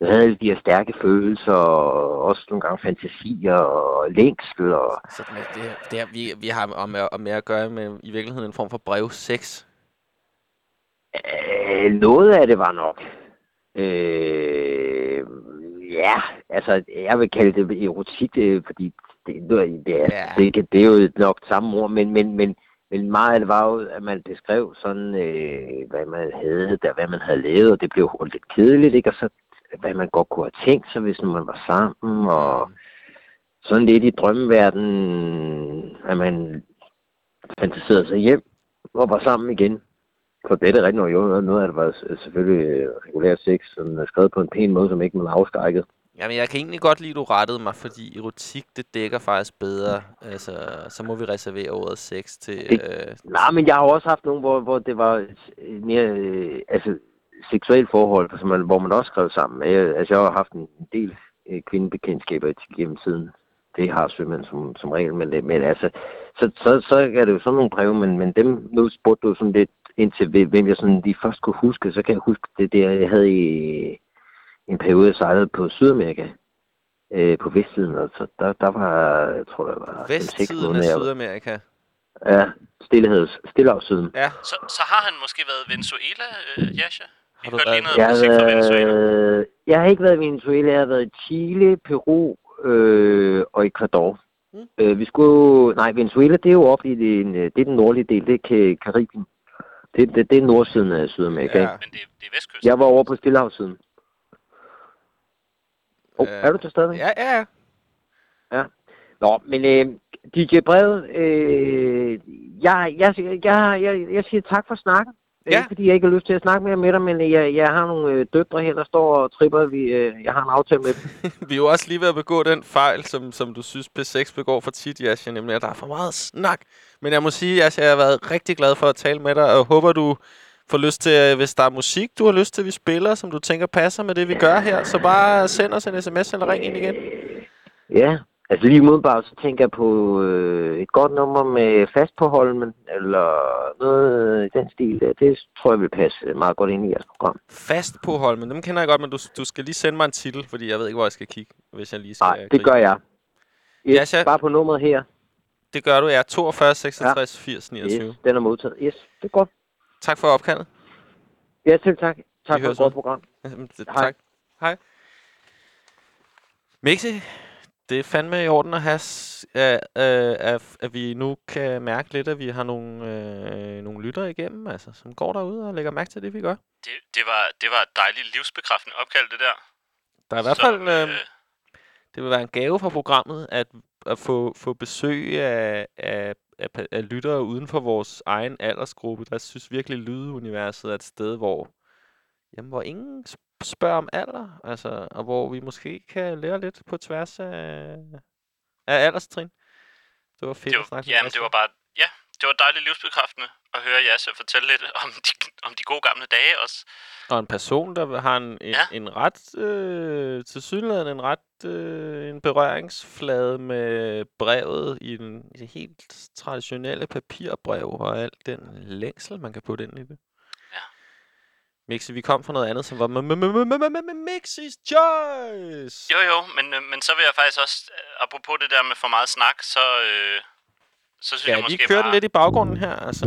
havde alle de her stærke følelser, og også nogle gange fantasier og længsel. Og,
Så det, det, er- det er, vi, vi har om, om med at gøre med i virkeligheden en form for brevsex.
øh, noget af det var nok. Øh, ja, altså jeg vil kalde det erotik, øh, fordi det, det, det, er,
Ja.
ja. det, det er jo nok samme ord, men, men, men, men meget af det var jo, at man beskrev sådan, øh, hvad man havde, der, hvad man havde lavet, og det blev hurtigt lidt kedeligt, ikke? og så hvad man godt kunne have tænkt sig, hvis man var sammen, og sådan lidt i drømmeverden, at man fantaserede sig hjem og var sammen igen. For det er det rigtigt jo. Noget af det var selvfølgelig regulær sex, som er skrevet på en pæn måde, som ikke man afskrækket.
Jamen, jeg kan egentlig godt lide, at du rettede mig, fordi erotik, det dækker faktisk bedre. Altså, så må vi reservere ordet sex til... Øh,
Nej, men jeg har også haft nogle, hvor, hvor det var mere øh, altså, seksuelt forhold, altså, man, hvor man også skrev sammen. Jeg, altså, jeg har haft en del øh, kvindebekendtskaber gennem tiden. Det har sømænd som, som regel, men, det- men altså, så, så, så er det jo sådan nogle breve, men, men dem, nu spurgte du sådan lidt indtil, hvem- hvem jeg sådan lige først kunne huske, så kan jeg huske det der, jeg havde i en periode, jeg sejlede på Sydamerika, øh, på vestsiden, og så der, der var, jeg tror, der var
vestsiden af Sydamerika.
Ja, Stillehavs, Stillehavssiden.
Ja,
Så, så har han måske været Venezuela, øh, Jascha? Vi
Har du været-
noget
Jeg har, været, jeg har ikke været i Venezuela, jeg har været i Chile, Peru øh, og Ecuador.
Mm.
Øh, vi skulle, nej, Venezuela, det er jo oppe i den, øh, det er den nordlige del, det er Ka- Karibien. Det, det, det er nordsiden af Sydamerika.
Ja.
Ja.
Men det, det er vestkysten.
Jeg var over på Stillehavssiden. Oh,
Øh,
er du til stadig?
ja, ja. ja.
Nå, men øh, DJ Brevet, øh, jeg, jeg, jeg, jeg, jeg siger tak for snakken.
Ja.
Ja. Ikke fordi jeg ikke har lyst til at snakke mere med dig, men jeg, jeg har nogle øh, døtre her, der står og tripper. Vi, øh, jeg har en aftale med dem.
Vi er jo også lige ved at begå den fejl, som, som du synes P6 begår for tit, Jascha, nemlig at der er for meget snak. Men jeg må sige, Jascha, jeg har været rigtig glad for at tale med dig, og håber, du får lyst til, øh, hvis der er musik, du har lyst til, vi spiller, som du tænker passer med det, vi gør her, så bare send os en sms eller ring ind igen.
Ja, altså lige umiddelbart, så tænker jeg på øh, et godt nummer med fast på Holmen, eller noget i den stil der. Det tror jeg vil passe meget godt ind i jeres program.
Fast på Holmen, dem kender jeg godt, men du, du skal lige sende mig en titel, fordi jeg ved ikke, hvor jeg skal kigge, hvis jeg lige skal
Nej, det
gribe.
gør jeg. Yes,
Ja, chef.
bare på nummeret her.
Det gør du, ja. 42 66 80 29.
Yes, den er modtaget. Yes, det er godt.
Tak for opkaldet.
Ja, selv tak. Tak
Vi
for et godt program.
Jamen, det-
Hej.
Tak. Hej. Mixi, det er fandme i orden at, have, at, at, at, vi nu kan mærke lidt, at vi har nogle, øh, nogle lyttere igennem, altså, som går derude og lægger mærke til det, vi gør.
Det, det, var, det var et dejligt livsbekræftende opkald, det der.
Der er i hvert
Som,
fald, øh, det vil være en gave for programmet, at, at få, få besøg af, af, af, af lyttere uden for vores egen aldersgruppe. Der synes virkelig, lyduniverset er et sted, hvor, jamen, hvor ingen sp- spørger om alder, altså, og hvor vi måske kan lære lidt på tværs af, af alderstrin. Det var fedt
det
at
var,
snakke med
jamen, det var bare... Ja, det var dejligt livsbekræftende at høre Jasse fortælle lidt om de, om de gode gamle dage også.
Og en person, der har en, en,
Ja.
en ret, øh, til synligheden en ret, øh, en berøringsflade med brevet i, den, i det helt traditionelle papirbrev, og alt den længsel, man kan putte ind i det.
Ja.
Mixi, vi kom fra noget andet, som var Mixi's Choice!
Jo, jo, men, øh, men så vil jeg faktisk også, øh, apropos det der med for meget snak, så, øh, så synes
Skal
jeg måske
lige køre
bare...
lidt i baggrunden her? Altså,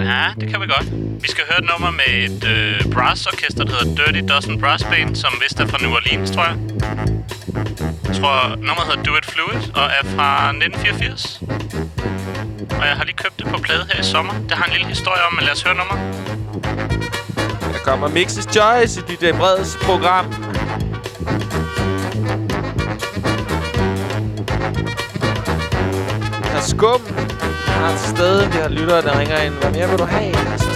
Ja, det kan vi godt. Vi skal høre et nummer med et øh, brassorkester, der hedder Dirty Dozen Brass Band, som vist er fra New Orleans, tror jeg. Jeg tror, nummeret hedder Do It Fluid og er fra 1984. Og jeg har lige købt det på plade her i sommer. Det har en lille historie om, men lad os høre nummeret.
der kommer Mixi's Choice i DJ Breds program. Skum. Jeg har et sted, vi har lyttere, der ringer ind. Hvad mere vil du have?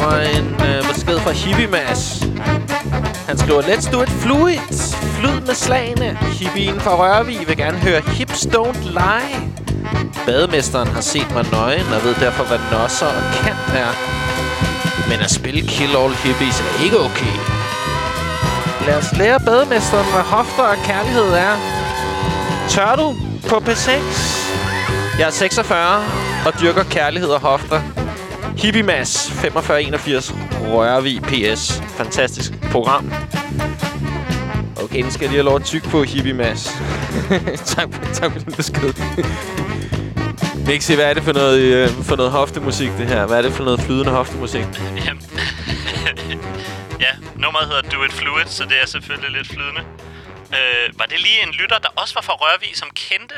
Kommer en øh, besked fra Hippie Mads. Han skriver, let's do it fluid. Flyd med slagene. Hippien fra Rørvig vil gerne høre Hips Don't Lie. Bademesteren har set mig nøgen og ved derfor, hvad nosser og kant er. Men at spille Kill All Hippies er ikke okay. Lad os lære bademesteren, hvad hofter og kærlighed er. Tør du på P6? Jeg er 46 og dyrker kærlighed og hofter. Hippie Mads, 4581, Rørvig PS. Fantastisk program. Okay, den skal jeg lige have lov at tykke på, Hippie Mads. tak, tak for den besked. Mixi, hvad er det for noget, øh, for noget hoftemusik, det her? Hvad er det for noget flydende hoftemusik?
Jamen, ja, nummeret hedder Do It Fluid, så det er selvfølgelig lidt flydende. Øh, var det lige en lytter, der også var fra Rørvig, som kendte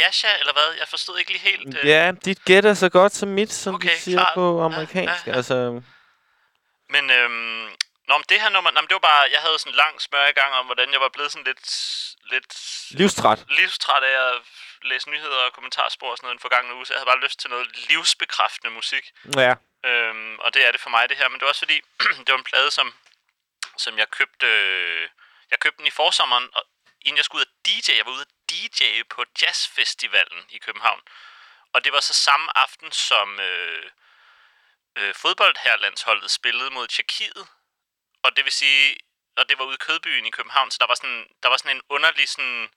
Yasha, eller hvad? Jeg forstod ikke lige helt. Øh.
Ja, dit gæt er så godt som mit, som okay, de siger
klart.
på amerikansk.
Ja, ja, ja.
Altså,
Men øhm, Nå, men det her nummer, nå, men det var bare, jeg havde sådan en lang smør i gang om, hvordan jeg var blevet sådan lidt, lidt
livstræt.
livstræt af at læse nyheder og kommentarspor og sådan noget en forgangne uge, så jeg havde bare lyst til noget livsbekræftende musik.
Ja.
Øhm, og det er det for mig, det her. Men det var også fordi, det var en plade, som, som jeg købte... Øh, jeg købte den i forsommeren, og inden jeg skulle ud og DJ, jeg var ude at DJ på Jazzfestivalen i København. Og det var så samme aften, som øh, øh, fodboldherrelandsholdet spillede mod Tjekkiet. Og det vil sige, og det var ude i Kødbyen i København, så der var sådan, der var sådan en underlig sådan,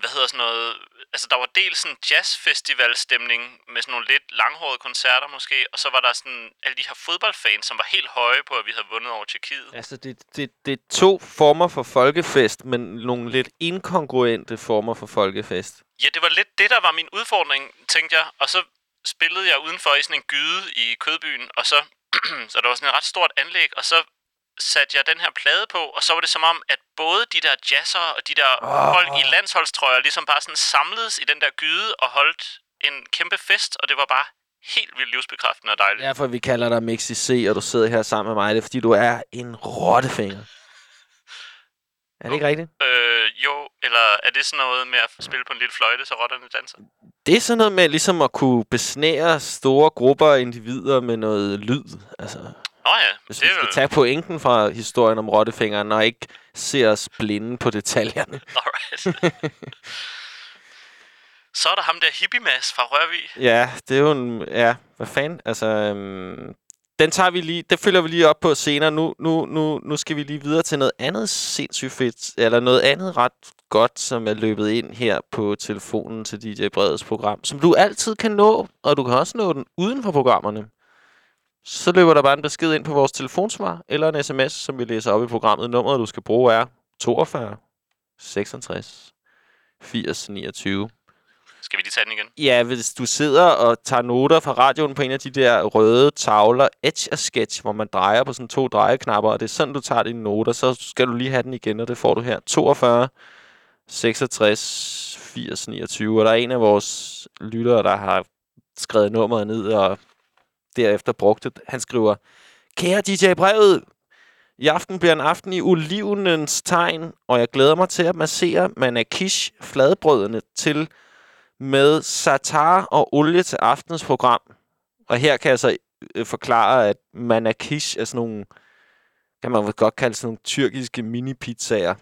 hvad hedder sådan noget, altså der var dels sådan jazzfestivalstemning med sådan nogle lidt langhårede koncerter måske, og så var der sådan alle de her fodboldfans, som var helt høje på, at vi havde vundet over Tjekkiet.
Altså, det, det, det er to former for folkefest, men nogle lidt inkongruente former for folkefest.
Ja, det var lidt det, der var min udfordring, tænkte jeg. Og så spillede jeg udenfor i sådan en gyde i Kødbyen, og så, så der var sådan et ret stort anlæg, og så satte jeg den her plade på, og så var det som om, at både de der jazzer og de der oh. folk i landsholdstrøjer ligesom bare sådan samledes i den der gyde og holdt en kæmpe fest, og det var bare helt vildt livsbekræftende og dejligt.
Derfor vi kalder dig Mixi C, og du sidder her sammen med mig. Det er, fordi du er en rottefinger. Er det ikke rigtigt?
Øh, jo, eller er det sådan noget med at spille på en lille fløjte, så rotterne danser?
Det er sådan noget med ligesom at kunne besnære store grupper af individer med noget lyd. Altså,
Nå ja,
hvis
det
vi skal tage pointen fra historien om rottefingeren, og ikke se os blinde på detaljerne.
Alright. så er der ham der hippie-mas fra Rørvig.
Ja, det er jo en... Ja, hvad fanden? Altså, øhm, den tager vi lige... Det følger vi lige op på senere. Nu, nu, nu, nu skal vi lige videre til noget andet sindssygt fedt, eller noget andet ret godt, som er løbet ind her på telefonen til DJ Breds program, som du altid kan nå, og du kan også nå den uden for programmerne. Så løber der bare en besked ind på vores telefonsvar, eller en sms, som vi læser op i programmet. Nummeret, du skal bruge, er 42 66 80 29.
Skal vi lige tage den igen?
Ja, hvis du sidder og tager noter fra radioen på en af de der røde tavler, Etch a Sketch, hvor man drejer på sådan to drejeknapper, og det er sådan, du tager dine noter, så skal du lige have den igen, og det får du her. 42 66 80 29, og der er en af vores lyttere, der har skrevet nummeret ned, og derefter brugte. Han skriver, Kære DJ Brevet, i aften bliver en aften i olivenens tegn, og jeg glæder mig til at massere manakish fladbrødene til med satar og olie til aftens program. Og her kan jeg så øh, forklare, at manakish er sådan nogle, kan man vel godt kalde sådan nogle tyrkiske mini-pizzaer.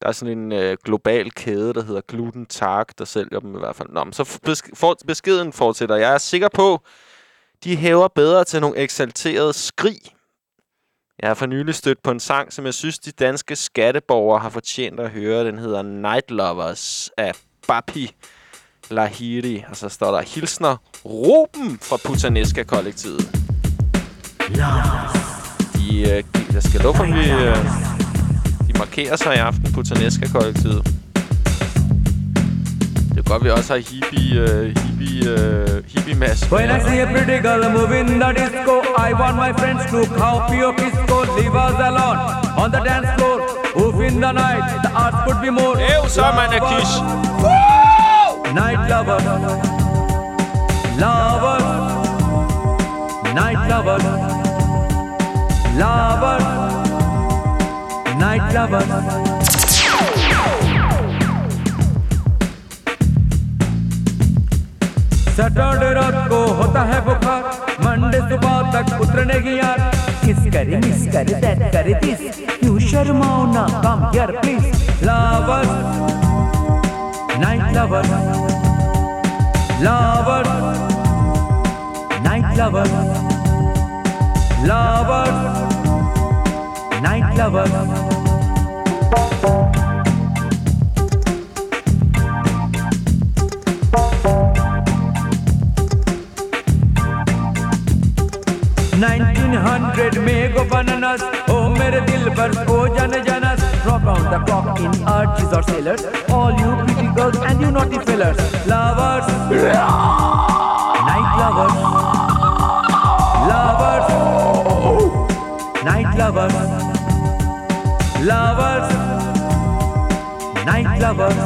Der er sådan en øh, global kæde, der hedder Gluten Tark, der sælger dem i hvert fald. Nå, men så besk- for, beskeden fortsætter. Jeg er sikker på, de hæver bedre til nogle eksalterede skrig. Jeg har for nylig stødt på en sang, som jeg synes, de danske skatteborgere har fortjent at høre. Den hedder Night Lovers af Bapi Lahiri. Og så står der Hilsner Ruben fra Putaneska-kollektivet. De, øh, jeg skal lukke, om vi, øh, de markerer sig i aften, Putaneska-kollektivet. Det er godt, vi også har hippie, øh, hippie, øh, hippie mass.
When I see a pretty girl move in the disco, I want my friends to copy your kisco. Leave us alone on the dance floor. Oof in the night, the art could be more.
Ew, så er man er kish.
Night lovers, lovers, night lovers, lovers, night lovers. Saturday रात को होता है बुखार। मंडे सुबह तक उतरने की यार किस करे, मिस करे, दैट करे दिस यू शर्माओ ना come here please lover night lover lover night lover lover night lover 1900 mega bananas Oh mere dil par ko jane janas Rock on the clock in arches or sailors All you pretty girls and you naughty fellas Lovers Night lovers Lovers Night lovers Lovers Night lovers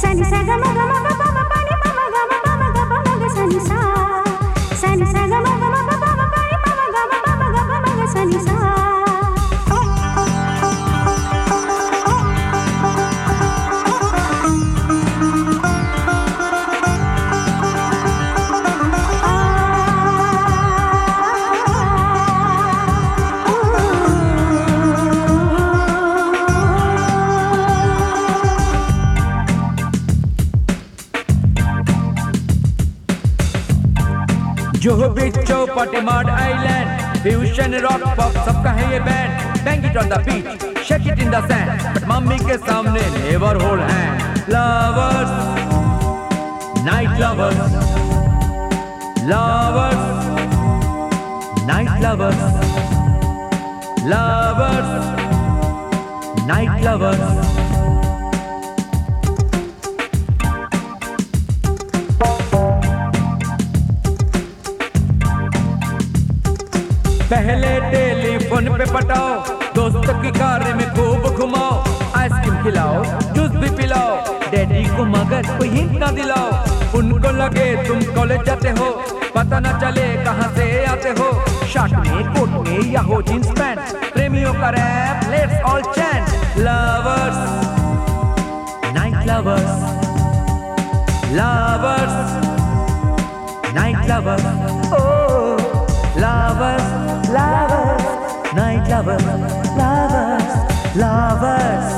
Sunny saga maga maga
party MARD island fusion rock pop सबका है ये band bang it on the beach shake it in the sand but mummy के सामने never hold hand lovers night lovers lovers night lovers lovers night lovers telephone पे पटाओ, दोस्त की कार में खूब घुमाओ, आइसक्रीम खिलाओ, जूस भी पिलाओ, डैडी को मगर कोई हिंट ना दिलाओ। उनको लगे तुम कॉलेज जाते हो, पता न चले कहाँ से आते हो। शर्ट में कोट में या हो जींस पैंट, प्रेमियों का rap, let's all chant. Lovers night lovers lovers night lovers oh lovers lovers lovers lovers lovers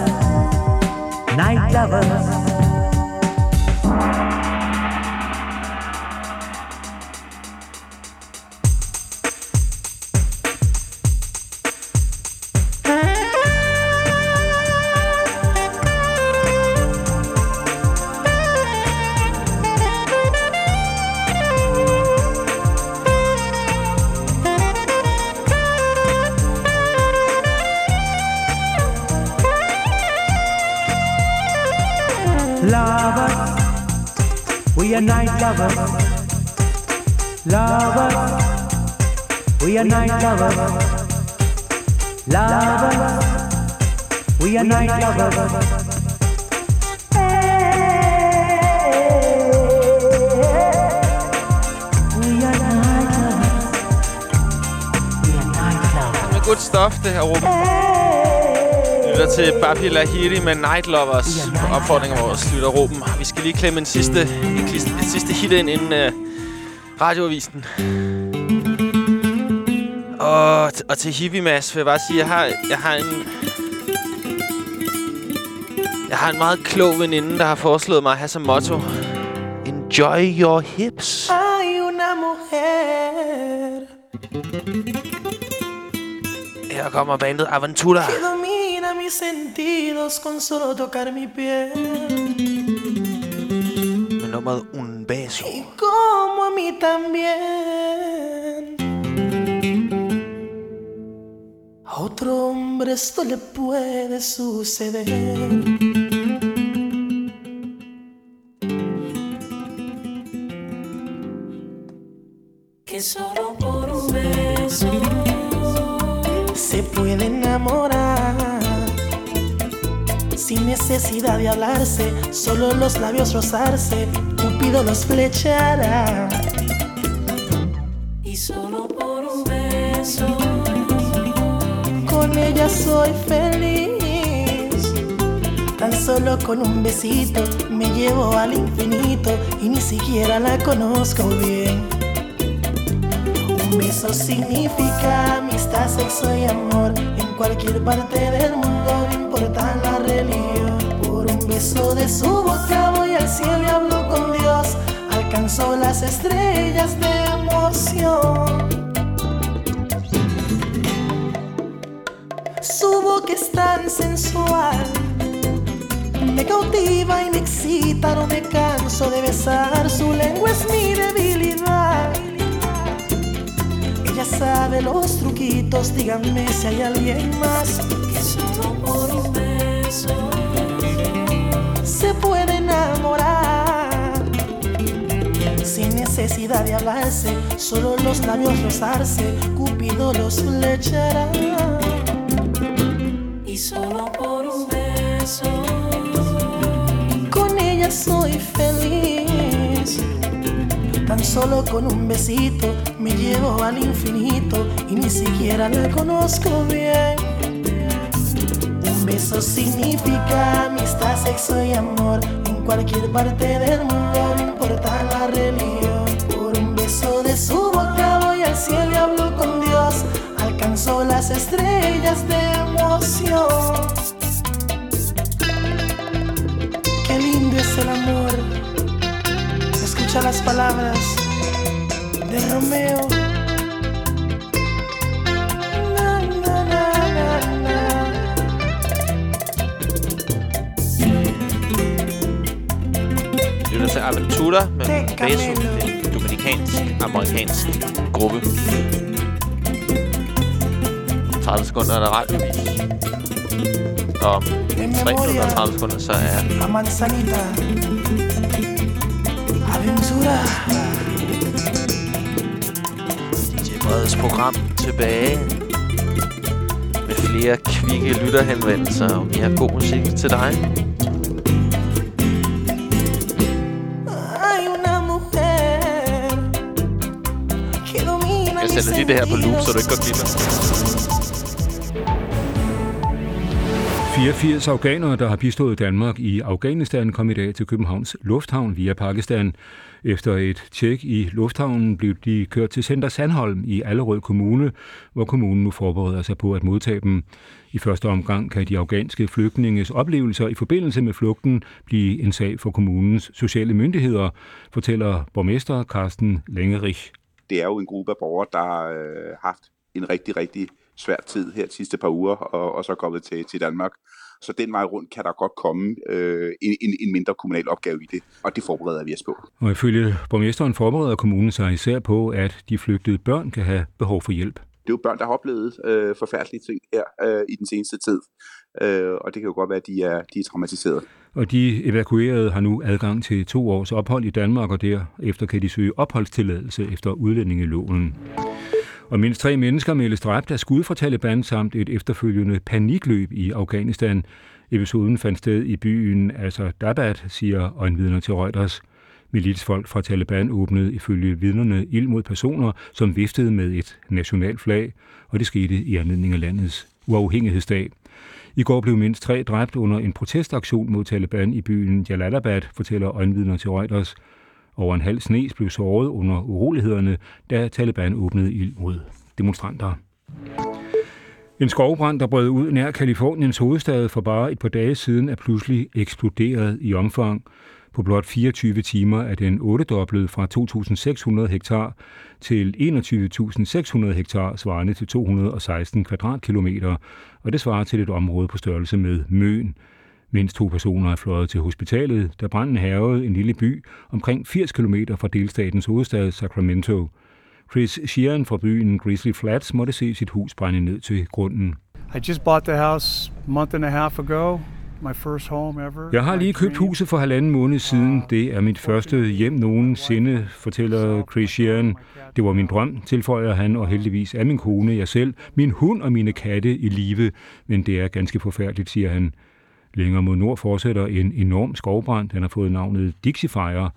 night lovers night lovers lovers we are night lovers We are night lovers.
Det er her rum. lytter til Babi Lahiri med Night Lovers på opfordring af vores lytter Ruben. Vi skal lige klemme en sidste, en, sidste, en sidste hit ind inden uh, radioavisen. Og, og til Hippie Mads vil jeg bare sige, jeg har, jeg har en... Jeg har en meget klog veninde, der har foreslået mig at have som motto. Enjoy your hips.
Hay una mujer
Her kommer bandet Aventura.
que domina mis sentidos con solo tocar mi piel.
Med nummeret Un Beso.
Y como a mí también. Otro hombre esto le puede suceder.
Que solo por un beso
se puede enamorar sin necesidad de hablarse, solo los labios rozarse, Cupido los flechará. Con ella soy feliz, tan solo con un besito me llevo al infinito y ni siquiera la conozco bien. Un beso significa amistad, sexo y amor. En cualquier parte del mundo, no importa la religión. Por un beso de su boca voy al cielo y hablo con Dios. Alcanzó las estrellas de emoción. Boca es tan sensual. Me cautiva y me excita, no me canso de besar. Su lengua es mi debilidad. Ella sabe los truquitos, díganme si hay alguien más
que solo por un beso
se puede enamorar. Sin necesidad de hablarse, solo los labios rozarse, Cupido los flechará.
Solo por un beso
Con ella soy feliz. Tan solo con un besito me llevo al infinito y ni siquiera la conozco bien. Un beso significa amistad, sexo y amor. En cualquier parte del mundo, o meu. Na, na, na, Lytter til
Aventura med Besu, en dominikansk-amerikansk gruppe. 30 sekunder er der radiovis. Og 3 minutter og 30 sekunder, så er...
Aman Sanita. Aventura.
DJ Breds program tilbage med flere kvikke lytterhenvendelser og mere god musik til dig. Jeg sætter lige det her på loop, så du ikke går glip af.
84 afghanere, der har bistået Danmark i Afghanistan, kom i dag til Københavns Lufthavn via Pakistan. Efter et tjek i lufthavnen blev de kørt til Center Sandholm i Allerød Kommune, hvor kommunen nu forbereder sig på at modtage dem. I første omgang kan de afghanske flygtninges oplevelser i forbindelse med flugten blive en sag for kommunens sociale myndigheder, fortæller borgmester Carsten Lengerich.
det er jo en gruppe af borgere, der øh, har haft en rigtig, rigtig svær tid her de sidste par uger, og, og så er kommet til, til Danmark. Så den vej rundt kan der godt komme øh, en, en, en mindre kommunal opgave i det, og det forbereder vi os på.
Og ifølge borgmesteren forbereder kommunen sig især på, at de flygtede børn kan have behov for hjælp.
Det er jo børn, der har oplevet øh, forfærdelige ting her øh, i den seneste tid, øh, og det kan jo godt være, at de er, de er traumatiseret.
Og de evakuerede har nu adgang til to års ophold i Danmark, og derefter kan de søge opholdstilladelse efter udlændingeloven. Og mindst tre mennesker meldes dræbt af skud fra Taliban samt et efterfølgende panikløb i Afghanistan. Episoden fandt sted i byen Asadabad, siger øjenvidner til Reuters. Militsfolk fra Taliban åbnede ifølge vidnerne ild mod personer, som viftede med et nationalt flag, og det skete i anledning af landets uafhængighedsdag. I går blev mindst tre dræbt under en protestaktion mod Taliban i byen Jalalabad, fortæller øjenvidner til Reuters. Over en halv snes blev såret under urolighederne, da Taliban åbnede ild mod demonstranter. En skovbrand, der brød ud nær Kaliforniens hovedstad for bare et par dage siden, er pludselig eksploderet i omfang. På blot 24 timer er den ottedoblet fra 2.600 hektar til 21.600 hektar, svarende til 216 kvadratkilometer, og det svarer til et område på størrelse med Møn. Mindst to personer er fløjet til hospitalet, da branden hærgede en lille by omkring 80 km fra delstatens hovedstad Sacramento. Chris Sheeran fra byen Grizzly Flats måtte se sit hus brænde ned til grunden.
I just bought the house month and a half ago. My first home ever.
Jeg har lige købt huset for halvanden måned siden. Det er mit første hjem nogensinde, fortæller Chris Sheeran. Det var min drøm, tilføjer han, og heldigvis er min kone, jeg selv, min hund og mine katte i live. Men det er ganske forfærdeligt, siger han. Længere mod nord fortsætter en enorm skovbrand. Den har fået navnet Dixie Fire,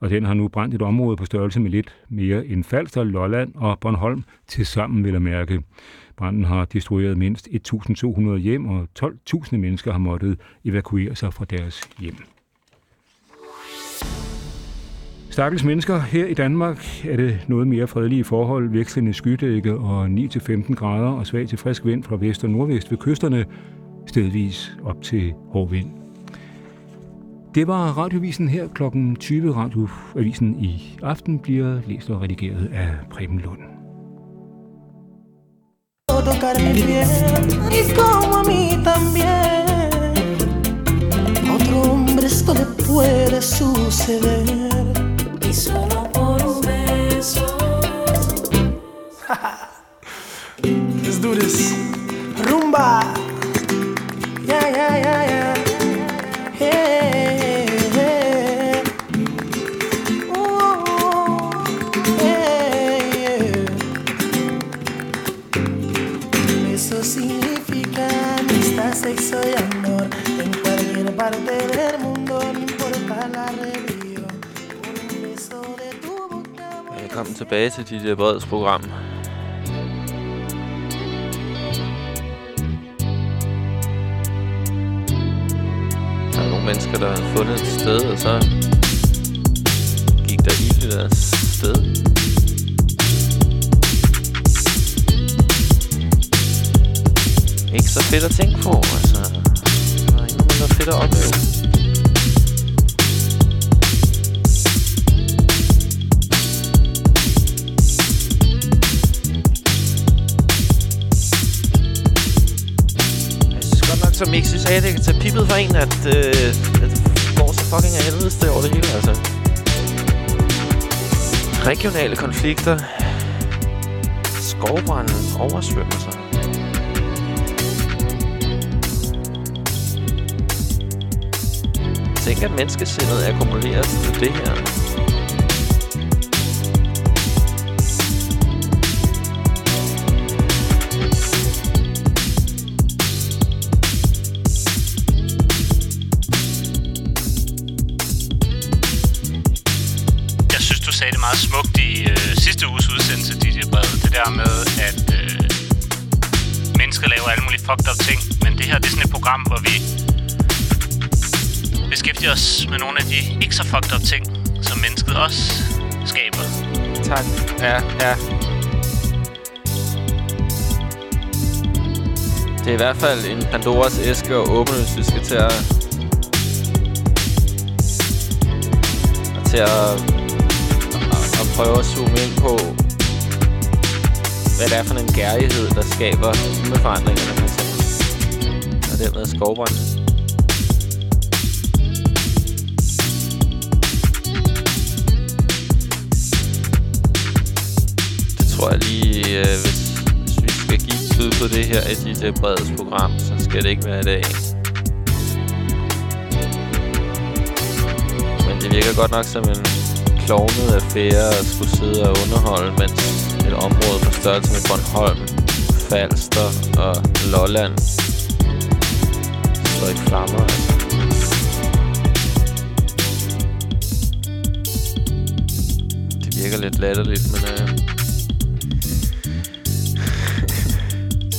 og den har nu brændt et område på størrelse med lidt mere end Falster, Lolland og Bornholm til sammen, vil jeg mærke. Branden har destrueret mindst 1.200 hjem, og 12.000 mennesker har måttet evakuere sig fra deres hjem. Stakkels mennesker her i Danmark er det noget mere fredelige forhold, vekslende skydække og 9-15 grader og svag til frisk vind fra vest og nordvest ved kysterne, stedvis op til hård vind. Det var radiovisen her kl. 20. Radioavisen i aften bliver læst og redigeret af Preben Lund.
tocar mi piel y como a mí también. Otro hombre esto le puede suceder. Y solo por un beso. Let's do this. Rumba.
Velkommen tilbage til DJ Breds øh, program. Nogle mennesker, der har fundet et sted, og så gik der ild i deres sted. Ikke så fedt at tænke på, altså. Der er endnu mindre fedt at opleve. Som Mixi sagde, det kan tage pippet for en, at, øh, at det går så fucking af helvedes over det hele, altså. Regionale konflikter. Skovbranden oversvømmer sig. Tænk, at menneskesindet akkumuleres til det her.
Her, det er sådan et program, hvor vi beskæftiger os med nogle af de ikke så fucked up ting, som mennesket også skaber.
Tak. Ja, ja. Det er i hvert fald en Pandoras æske at åbne, hvis vi skal til at... til at, at, at prøve at zoome ind på, hvad det er for en gærighed, der skaber klimaforandringerne, for eksempel. Og dermed skovbrænde. Det tror jeg lige, øh, hvis, hvis vi skal give tid på det her i dit øh, program, så skal det ikke være i dag. Men det virker godt nok som en klovnet affære at skulle sidde og underholde, mens et område på størrelse med Bornholm, Falster og Lolland står i flammer. Det virker lidt latterligt, men... Øh,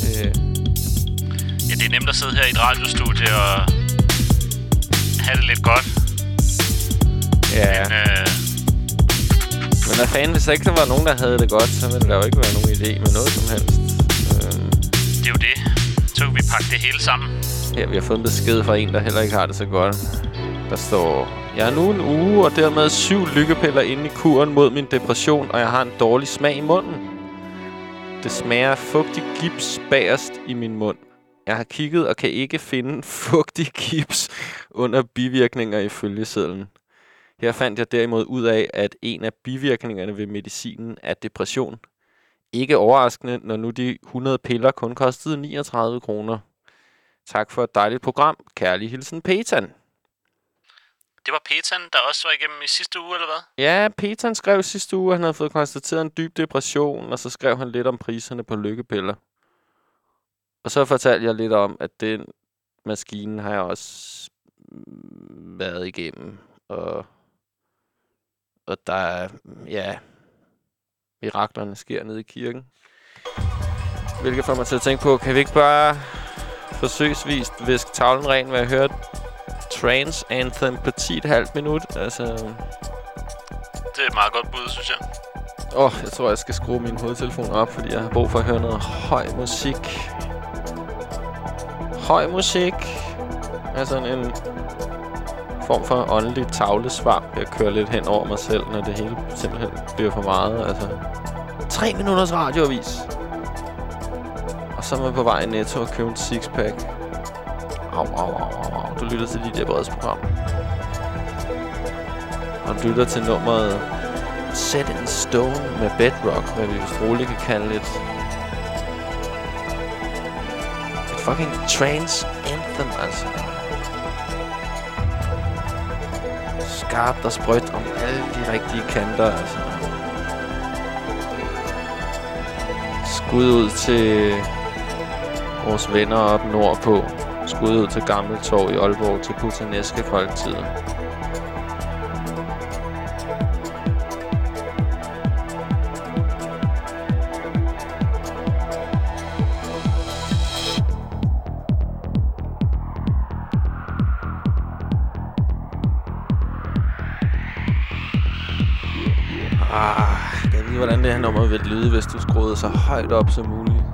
det,
Ja, det er nemt at sidde her i et radiostudie og have det lidt godt.
ja,
Men øh,
men hvad fanden, hvis ikke der var nogen, der havde det godt, så ville der jo ikke være nogen idé med noget som helst. Øh,
det er jo det. Så kan vi pakke det hele sammen.
Her, vi har fået en besked fra en, der heller ikke har det så godt. Der står, jeg er nu en uge og dermed syv lykkepiller inde i kuren mod min depression, og jeg har en dårlig smag i munden. Det smager fugtig gips bagerst i min mund. Jeg har kigget og kan ikke finde fugtig gips under bivirkninger i følgesedlen. Her fandt jeg derimod ud af, at en af bivirkningerne ved medicinen er depression. Ikke overraskende, når nu de 100 piller kun kostede 39 kroner. Tak for et dejligt program. Kærlig hilsen, Petan.
Det var Petan, der også var igennem i sidste uge, eller hvad?
Ja, Petan skrev sidste uge, at han havde fået konstateret en dyb depression, og så skrev han lidt om priserne på lykkepiller. Og så fortalte jeg lidt om, at den maskine har jeg også mm, været igennem. Og, og der er, ja, miraklerne sker nede i kirken. Hvilket får mig til at tænke på, kan vi ikke bare forsøgsvist viske tavlen ren, hvad jeg hørte Trans Anthem på 10,5 minut? Altså,
Det er et meget godt bud, synes jeg.
Åh, oh, jeg tror, jeg skal skrue min hovedtelefon op, fordi jeg har brug for at høre noget høj musik. Høj musik. Altså en form for åndelig tavlesvamp. Jeg kører lidt hen over mig selv, når det hele simpelthen bliver for meget. Altså, tre minutters radioavis. Og så er man på vej i Netto og købe en sixpack. Au, au, au, au, au. Du lytter til dit Breds program. Og du lytter til nummeret Set in Stone med Bedrock, hvad vi vist roligt kan kalde et... Et fucking trance anthem, altså. Skarpt og sprødt om alle de rigtige kanter, altså. Skud ud til vores venner op nordpå. Skud ud til Gammeltorv i Aalborg til Putaneske Kollektivet. Ah, jeg ved, hvordan det her nummer vil lyde, hvis du skruede så højt op som muligt,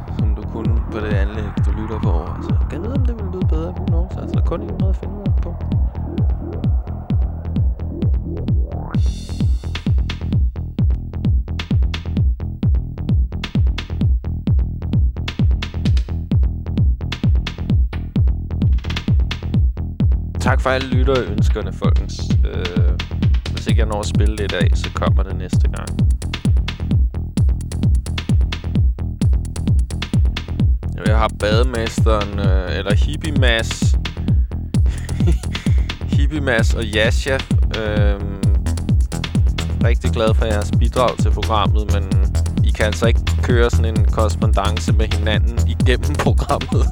på det anlæg, du lytter på. Altså, jeg vide, om det vil lyde bedre. Who knows? Altså, der er kun en måde at finde ud af det på. Tak for alle lytterønskerne, folkens. Øh, hvis ikke jeg når at spille det i dag, så kommer det næste gang. Har bademesteren, øh, eller Hippie Mads. Hippie Mads og Yasha. Øh, rigtig glad for jeres bidrag til programmet, men I kan altså ikke køre sådan en korrespondence med hinanden igennem programmet.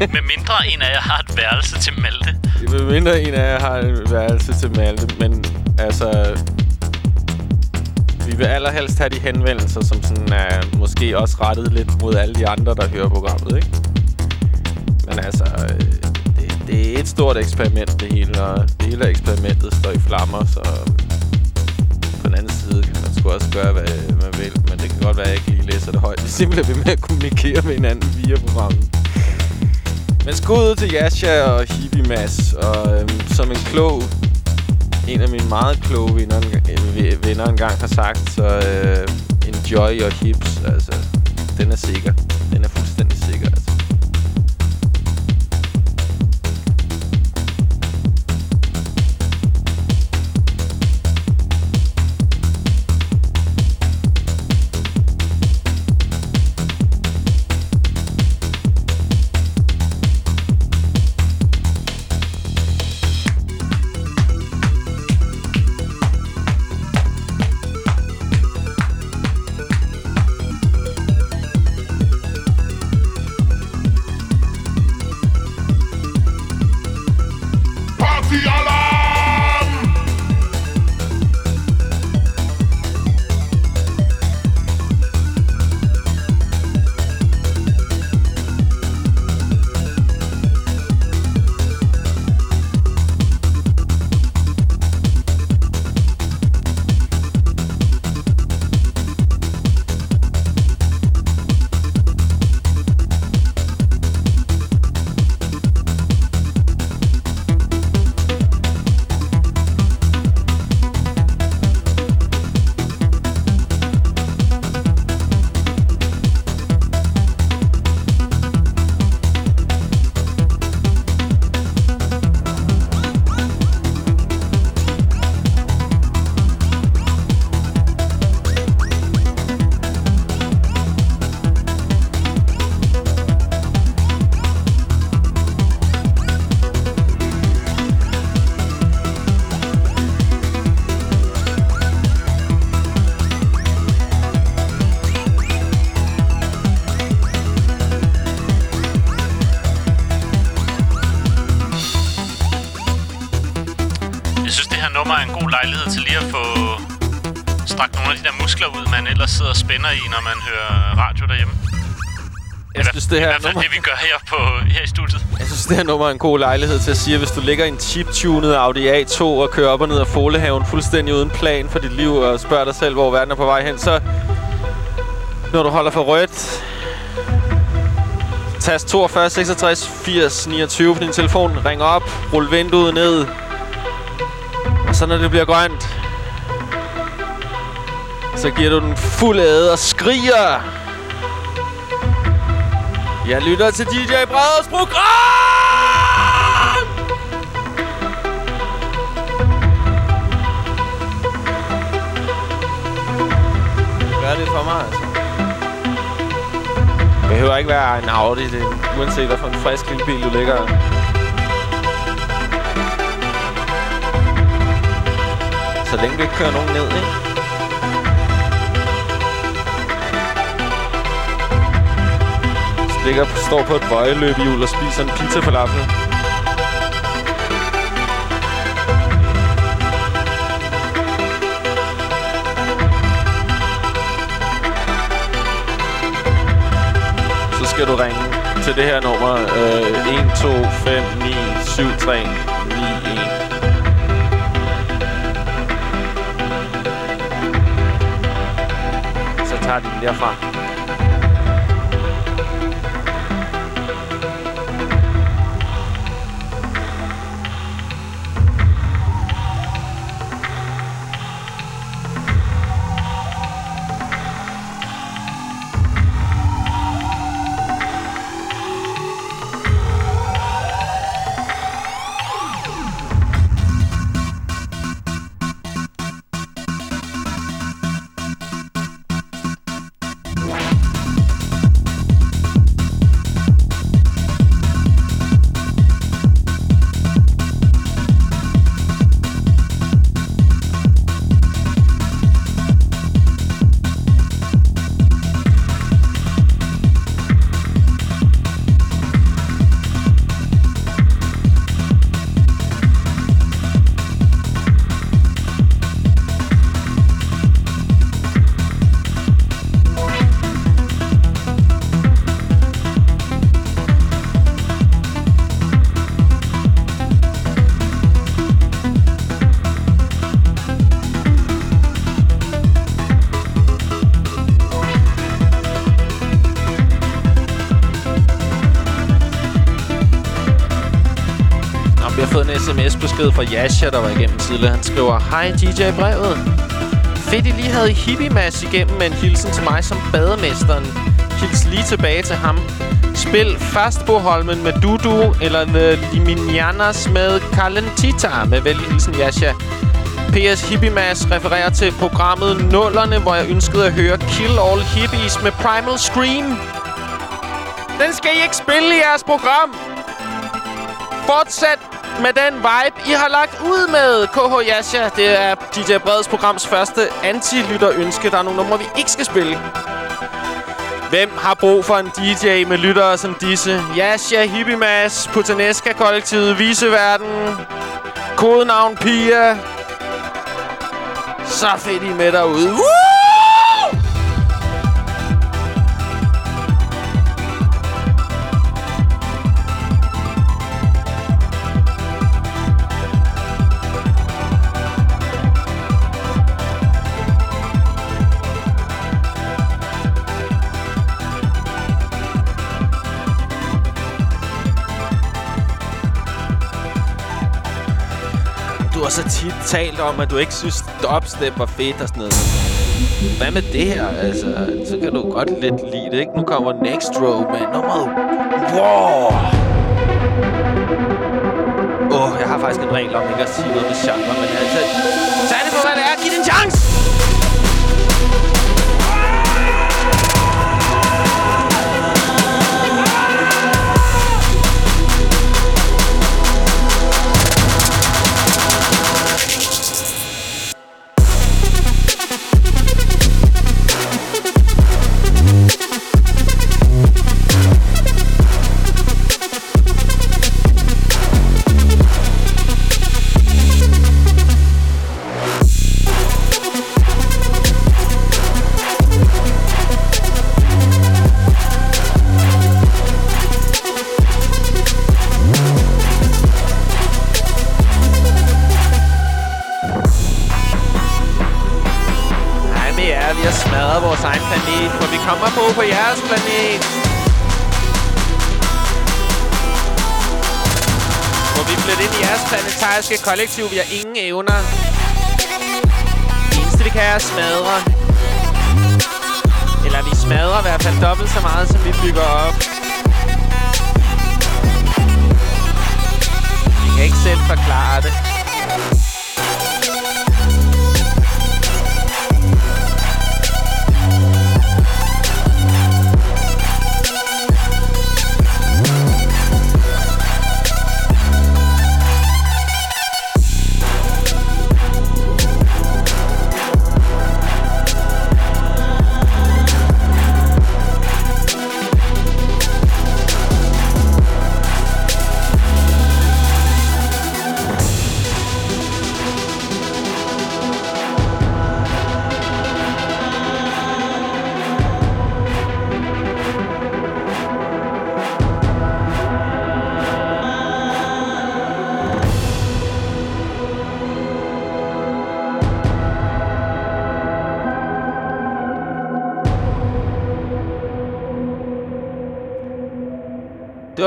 Med mindre en af jer har et værelse til Malte.
Med mindre en af jer har en værelse til Malte, men altså... Vi vil allerhelst have de henvendelser, som sådan er måske også rettet lidt mod alle de andre, der hører programmet, ikke? Men altså, øh, det, det er et stort eksperiment, det hele, og det hele eksperimentet står i flammer, så øh, på den anden side kan man sgu også gøre, hvad man vil, men det kan godt være, at jeg ikke lige læser det højt. Vi simpelthen ved med at kommunikere med hinanden via programmet. Men skud til Yasha og Hippie Mads, og øhm, som en klog, en af mine meget kloge venner, øh, venner engang har sagt, så øh, enjoy your hips, altså, den er sikker. Den er fuldstændig sikker,
ellers sidder og spænder i, når man hører radio derhjemme.
Jeg synes, det her
I hvert fald
nummer...
det, vi gør her, på, her i studiet.
Jeg synes, det her nummer er en god lejlighed til at sige, at hvis du ligger i en chip-tunet Audi A2 og kører op og ned af Folehaven fuldstændig uden plan for dit liv og spørger dig selv, hvor verden er på vej hen, så når du holder for rødt, tast 42 66 80 29 på din telefon, ring op, rul vinduet ned, og så når det bliver grønt, så giver du den fuld æde og skriger. Jeg lytter til DJ Breders program! Gør det for mig, altså. Det behøver ikke være en Audi, det uanset hvad for en frisk lille bil, du ligger. Så længe du ikke kører nogen ned, ikke? Ligger, står på et vøjeløbehjul og spiser en pizza på lappen. Så skal du ringe til det her nummer øh, 1, 2, 5, 9, 7, 3, 9, 1. Så tager de den derfra. Sms-besked fra Yasha, der var igennem tidligere. Han skriver, Hej DJ-brevet. Fedt, I lige havde hippie igennem med en hilsen til mig som bademesteren. Hils lige tilbage til ham. Spil først på Holmen med Dudu, eller The Liminianas med Kalentita med venlig hilsen Yasha. PS Hippie Mass refererer til programmet Nullerne, hvor jeg ønskede at høre Kill All Hippies med Primal Scream. Den skal I ikke spille i jeres program. Fortsæt med den vibe, I har lagt ud med KH Yasha. Det er DJ Breds programs første anti-lytterønske. Der er nogle numre, vi ikke skal spille. Hvem har brug for en DJ med lyttere som disse? Yasha, Hippie Mass, Putanesca-kollektivet, Viseverden, Kodenavn Pia. Så fedt, I med derude. Woo! Så tit talt om, at du ikke synes, dubstep var fedt og sådan noget. Hvad med det her? Altså, så kan du godt lidt lide det, ikke? Nu kommer Next Row med nummeret... Wow! Åh, oh, jeg har faktisk en regel om ikke at sige noget med genre, men altså... Tag det for, hvad det er! Giv det en chance! Planetariske kollektiv, vi har ingen evner. Det eneste vi kan er smadre. Eller vi smadrer i hvert fald dobbelt så meget, som vi bygger op. Vi kan ikke selv forklare det.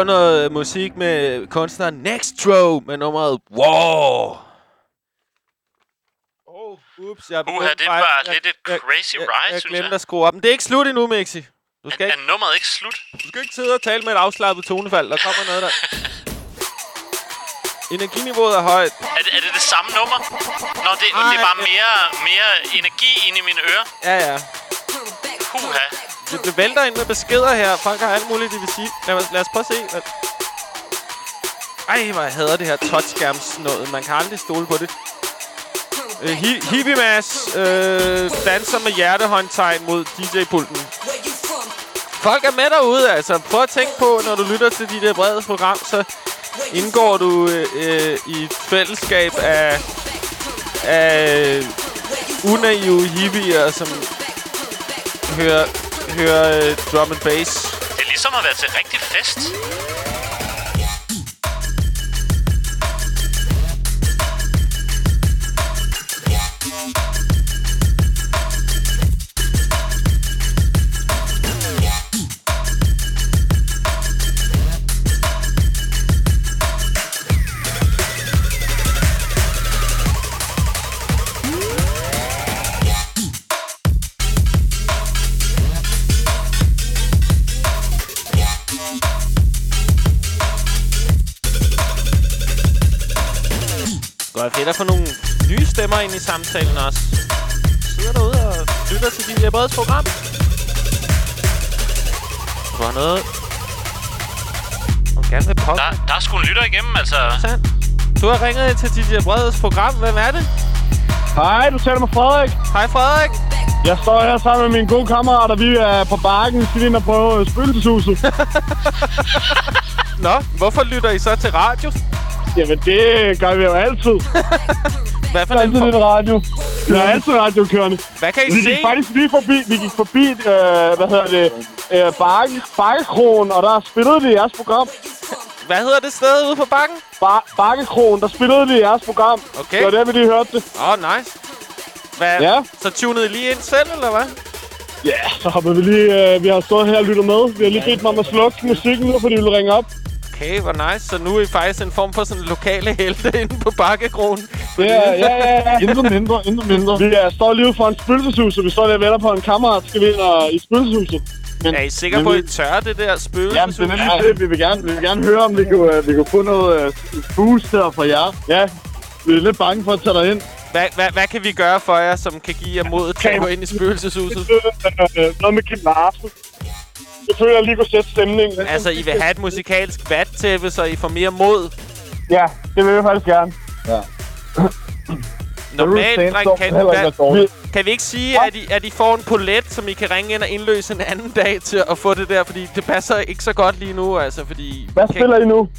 Var noget musik med kunstneren Nextro med nummeret Wow. Oh, ups, jeg
Uha, det var lidt et crazy
jeg,
ride,
jeg
synes
glemte
jeg.
at skrue op. Men det er ikke slut endnu, Mixi. Du skal,
Er
ikke,
nummeret ikke slut?
du skal ikke sidde og tale med et afslappet tonefald. Der kommer noget der. Energiniveauet er højt.
Er det, er det det samme nummer? Nå, det, det er bare mere, mere energi ind i mine ører.
Ja, ja.
Huha.
Det, det vælter ind med beskeder her. Folk har alt muligt, de vil sige. Lad os, lad os prøve at se. Hvad... Ej, hvor jeg hader det her touchskærmsnået. Man kan aldrig stole på det. Øh, hi hippie Mads øh, danser med hjertehåndtegn mod DJ-pulten. Folk er med derude, altså. Prøv at tænke på, når du lytter til de der brede program, så indgår du øh, øh, i et fællesskab af, af unaive hippier, som hører, hører øh, drum and bass.
Det er ligesom at være til rigtig fest.
Stemmer ind i samtalen også. Sidder derude og lytter til DJ Breds program. Du har noget... Du gerne vil pop.
Der, der er sgu en lytter igennem, altså.
Sandt. Du har ringet ind til DJ Breds program. Hvem er det?
Hej, du taler med Frederik.
Hej Frederik.
Jeg står her sammen med mine gode kammerater. Vi er på bakken. Vi skal ind og prøve spøgelseshuset.
Nå, hvorfor lytter I så til radio?
Jamen, det gør vi jo altid.
Hvad for
Der er
en
altid lidt radio. Vi har altid radio kørende.
Hvad kan I
vi
se?
Gik faktisk lige forbi, vi gik forbi, øh, hvad hedder det, øh, Bakke, Bakkekronen, og der spillede de jeres program.
Hvad hedder det sted ude på bakken?
Bar Bakkekronen, der spillede de jeres program.
Okay.
Det var der, vi lige hørte det.
Åh, oh, nice. Hvad?
Ja.
Så tunede I lige ind selv, eller hvad?
Ja, så hoppede vi lige, øh, vi har stået her og lyttet med. Vi har lige bedt mig om at slukke musikken nu, fordi vi ville ringe op.
Okay, hvor nice. Så nu er I faktisk en form for sådan lokale helte inde på Bakkekronen.
Er, ja, ja, ja. Intet mindre, intet mindre. Vi er, står lige for en spøgelseshus, og vi står der og venter på en kammerat, skal vi ind og, i spøgelseshuset. Men,
Er I sikre på, at I tør det der spøgelse?
Jamen, det er det. Vi vil gerne, vi vil gerne høre, om vi kunne, uh, vi kunne få noget uh, boost her fra jer. Ja, vi er lidt bange for at tage dig ind.
Hvad, hvad, hvad kan vi gøre for jer, som kan give jer mod til at gå ind i spøgelseshuset?
Øh, noget med Kim Larsen. Jeg føler, at jeg lige kunne sætte stemningen.
Altså, I vil have et musikalsk vattæppe, så I får mere mod.
Ja, det vil jeg faktisk gerne. Ja.
Normalt, dreng, kan,
dårligt.
kan vi ikke sige, at I, at I får en polet, som I kan ringe ind og indløse en anden dag til at få det der? Fordi det passer ikke så godt lige nu, altså, fordi...
Hvad
kan
spiller I nu?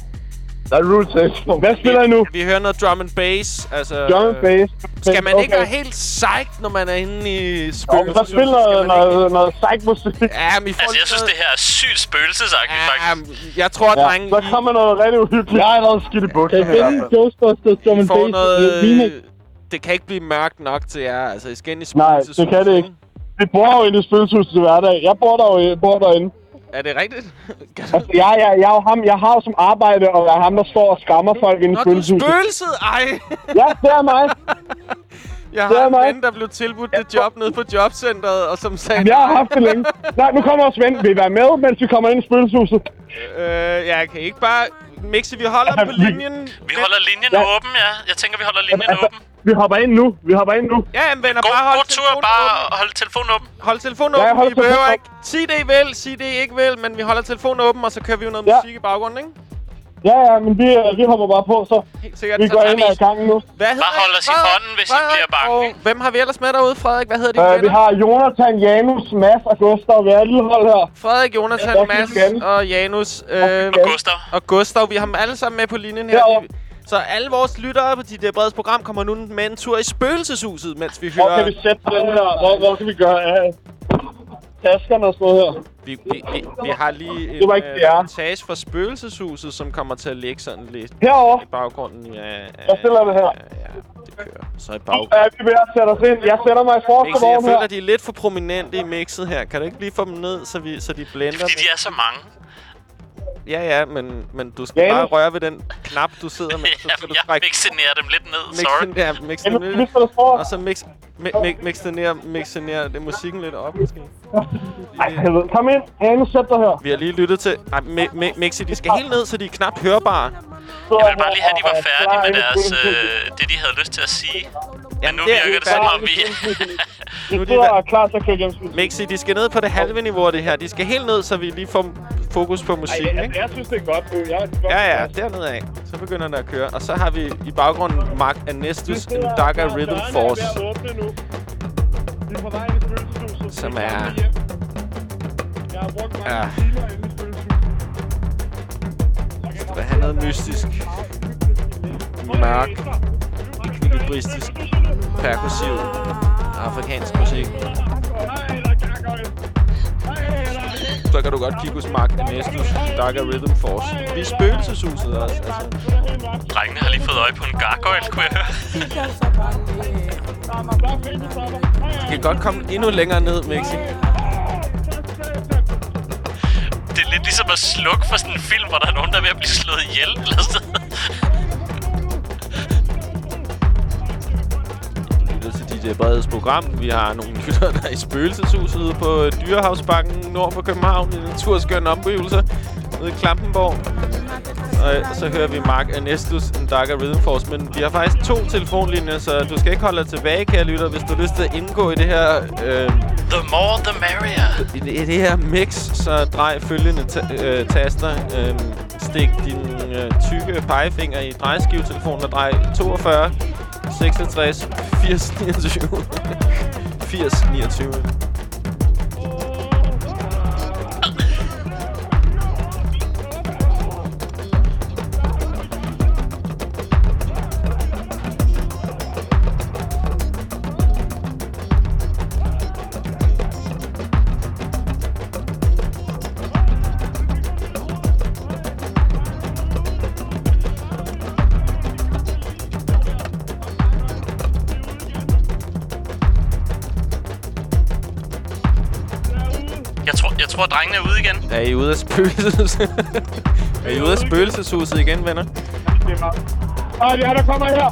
Der er rule Hvad spiller I nu?
Vi hører noget drum and bass, altså...
Drum and bass.
Skal man ikke
Okay.
være helt psyched, når man er inde i spøgelses?
men der spiller noget, noget, noget psych-musik.
Ja, men I får
Altså, jeg synes, det her er sygt spøgelsesagtigt, faktisk.
Jeg tror, at
Ja,
drenge...
så kommer noget rigtig uhyggeligt. Jeg er noget skidt i bukserne. Kan I finde Ghostbusters drum and bass?
noget...
remix?
Det kan ikke blive mørkt nok til jer. Altså, I skal ind i
Nej,
spøgelses.
det kan det ikke. Vi bor jo inde i spøgelseshuset til hverdag. Jeg bor der jo bor derinde.
Er det rigtigt?
Altså, jeg, jeg, jeg, er jo ham, jeg har jo som arbejde, og jeg er ham, der står og skammer folk inde i
Nå, du spøgelset! Ej!
Ja, det er mig.
Jeg har en ven, der blev tilbudt det job nede på jobcentret, og som sagde
Jamen, jeg har haft det længe. Nej, nu kommer vores ven. Vil I være med, mens vi kommer ind i spøgelseshuset?
Øh, jeg kan ikke bare... Mixi, vi holder på linjen.
Vi holder linjen
Ja.
åben, ja. Jeg tænker, vi holder linjen
Altså,
åben.
Vi hopper ind nu. Vi hopper ind nu.
Ja, jamen, venner, bare hold
god tur, bare hold telefonen åben.
Hold telefonen
Ja, jeg
åben.
holder
Vi behøver
telefonen
ikke... Sig det, I vil. Sig det, I ikke vil. Men vi holder telefonen åben, og så kører vi jo noget
Ja.
musik i baggrunden, ikke?
Ja, ja, men vi, øh, vi hopper bare på, så
Helt sikkert.
vi går
tager
ind
vi-
og er i gang nu.
Hvad hedder
Bare hold os i hånden, hvis I bliver bange,
og? Hvem har vi ellers med derude, Frederik? Hvad hedder de
Øh, vi har Jonathan, Janus, Mads og Gustav. Vi er et lille hold her.
Frederik, Jonathan,
Ja,
Mads og Janus. Øh,
Og Gustav.
og Gustav. Vi har dem alle sammen med på linjen her.
Derovre.
Så alle vores lyttere på dit breds program kommer nu med en tur i spøgelseshuset, mens vi
Hvor kan
hører...
vi sætte den her? Hvor, hvor kan vi gøre af taskerne og sådan noget her?
Vi, vi, vi, vi har lige en
Det var ikke
øh,
det, ja.
montage fra spøgelseshuset, som kommer til at ligge sådan lidt
Herovre.
i baggrunden. Ja, ja,
Jeg stiller det her.
ja, det kører. Så i baggrunden.
er vi ved at sætte os ind. Jeg sætter mig i forreste
jeg føler,
her.
de er lidt for prominente i mixet her. Kan du ikke lige få dem ned, så, vi, så de blender?
Fordi de er så mange.
Ja, ja, men, men du skal
Janus?
bare røre ved den knap, du sidder med. Så skal
Jamen,
du
jeg
trække
mixinerer dem lidt ned,
mix
sorry.
den, ja, mix
Janus,
lidt. Og så mix, mi, mi, mix det ned, mix det ned, det musikken lidt op, måske.
Ej, helvede. Kom ind. Janus, sæt dig her.
Vi har lige lyttet til... Nej, mi, mi, Mixi, de skal helt ned, så de er knap hørbare.
Jeg vil bare lige have, at de var færdige med deres, øh, det, de havde lyst til at sige. Men nu
det er
virker
vi
det som om, vi...
Nu er de der-
er klar til at køre.
Mixi, de skal ned på det halve niveau af det her. De skal helt ned, så vi lige får fokus på musikken,
Ej,
ikke?
Jeg synes, det er godt. øh, Jeg er.
Ja, ja, dernede af. Så begynder den at køre. Og så har vi i baggrunden Mark Anestus en Daga Rhythm Force,
Vi er åbne nu. Vi er på vej ind i spøgelseshuset.
som er...
Jeg har brugt mange
Ja.
timer inde i spøgelseshuset.
Noget mystisk. Mørk. Ekvilibristisk. Perkussiv. Afrikansk musik. Så kan du godt kigge hos Mark Anestus Daga Rhythm Force. Vi er spøgelseshuset også, altså.
Drengene har lige fået øje på en gargoyle, kunne jeg høre.
Vi kan godt komme endnu længere ned, Mixi.
Det er lidt ligesom at slukke for sådan en film, hvor der er nogen, der er ved at blive slået ihjel. Eller sådan.
Til DJ Breds program. Vi har nogle lytter, der er i spøgelseshuset ude på Dyrehavsbakken nord for København. En naturskøn omgivelse nede i Klampenborg. og så hører vi Mark Anestus, en Darker Rhythm Force. Men vi har faktisk to telefonlinjer, så du skal ikke holde dig tilbage, kære lytter, hvis du har lyst til at indgå i det her... Øh,
The more, the merrier.
i, det- i det her mix, så drej følgende ta- øh, taster. Øh, stik din øh, tykke pegefinger i drejeskivetelefonen og drej 42, 66, 80, 29. 80, 29.
drengene er ude igen.
Er I ude af spøgelses... er I ude af spøgelseshuset igen, venner?
Ej, det er, der kommer her.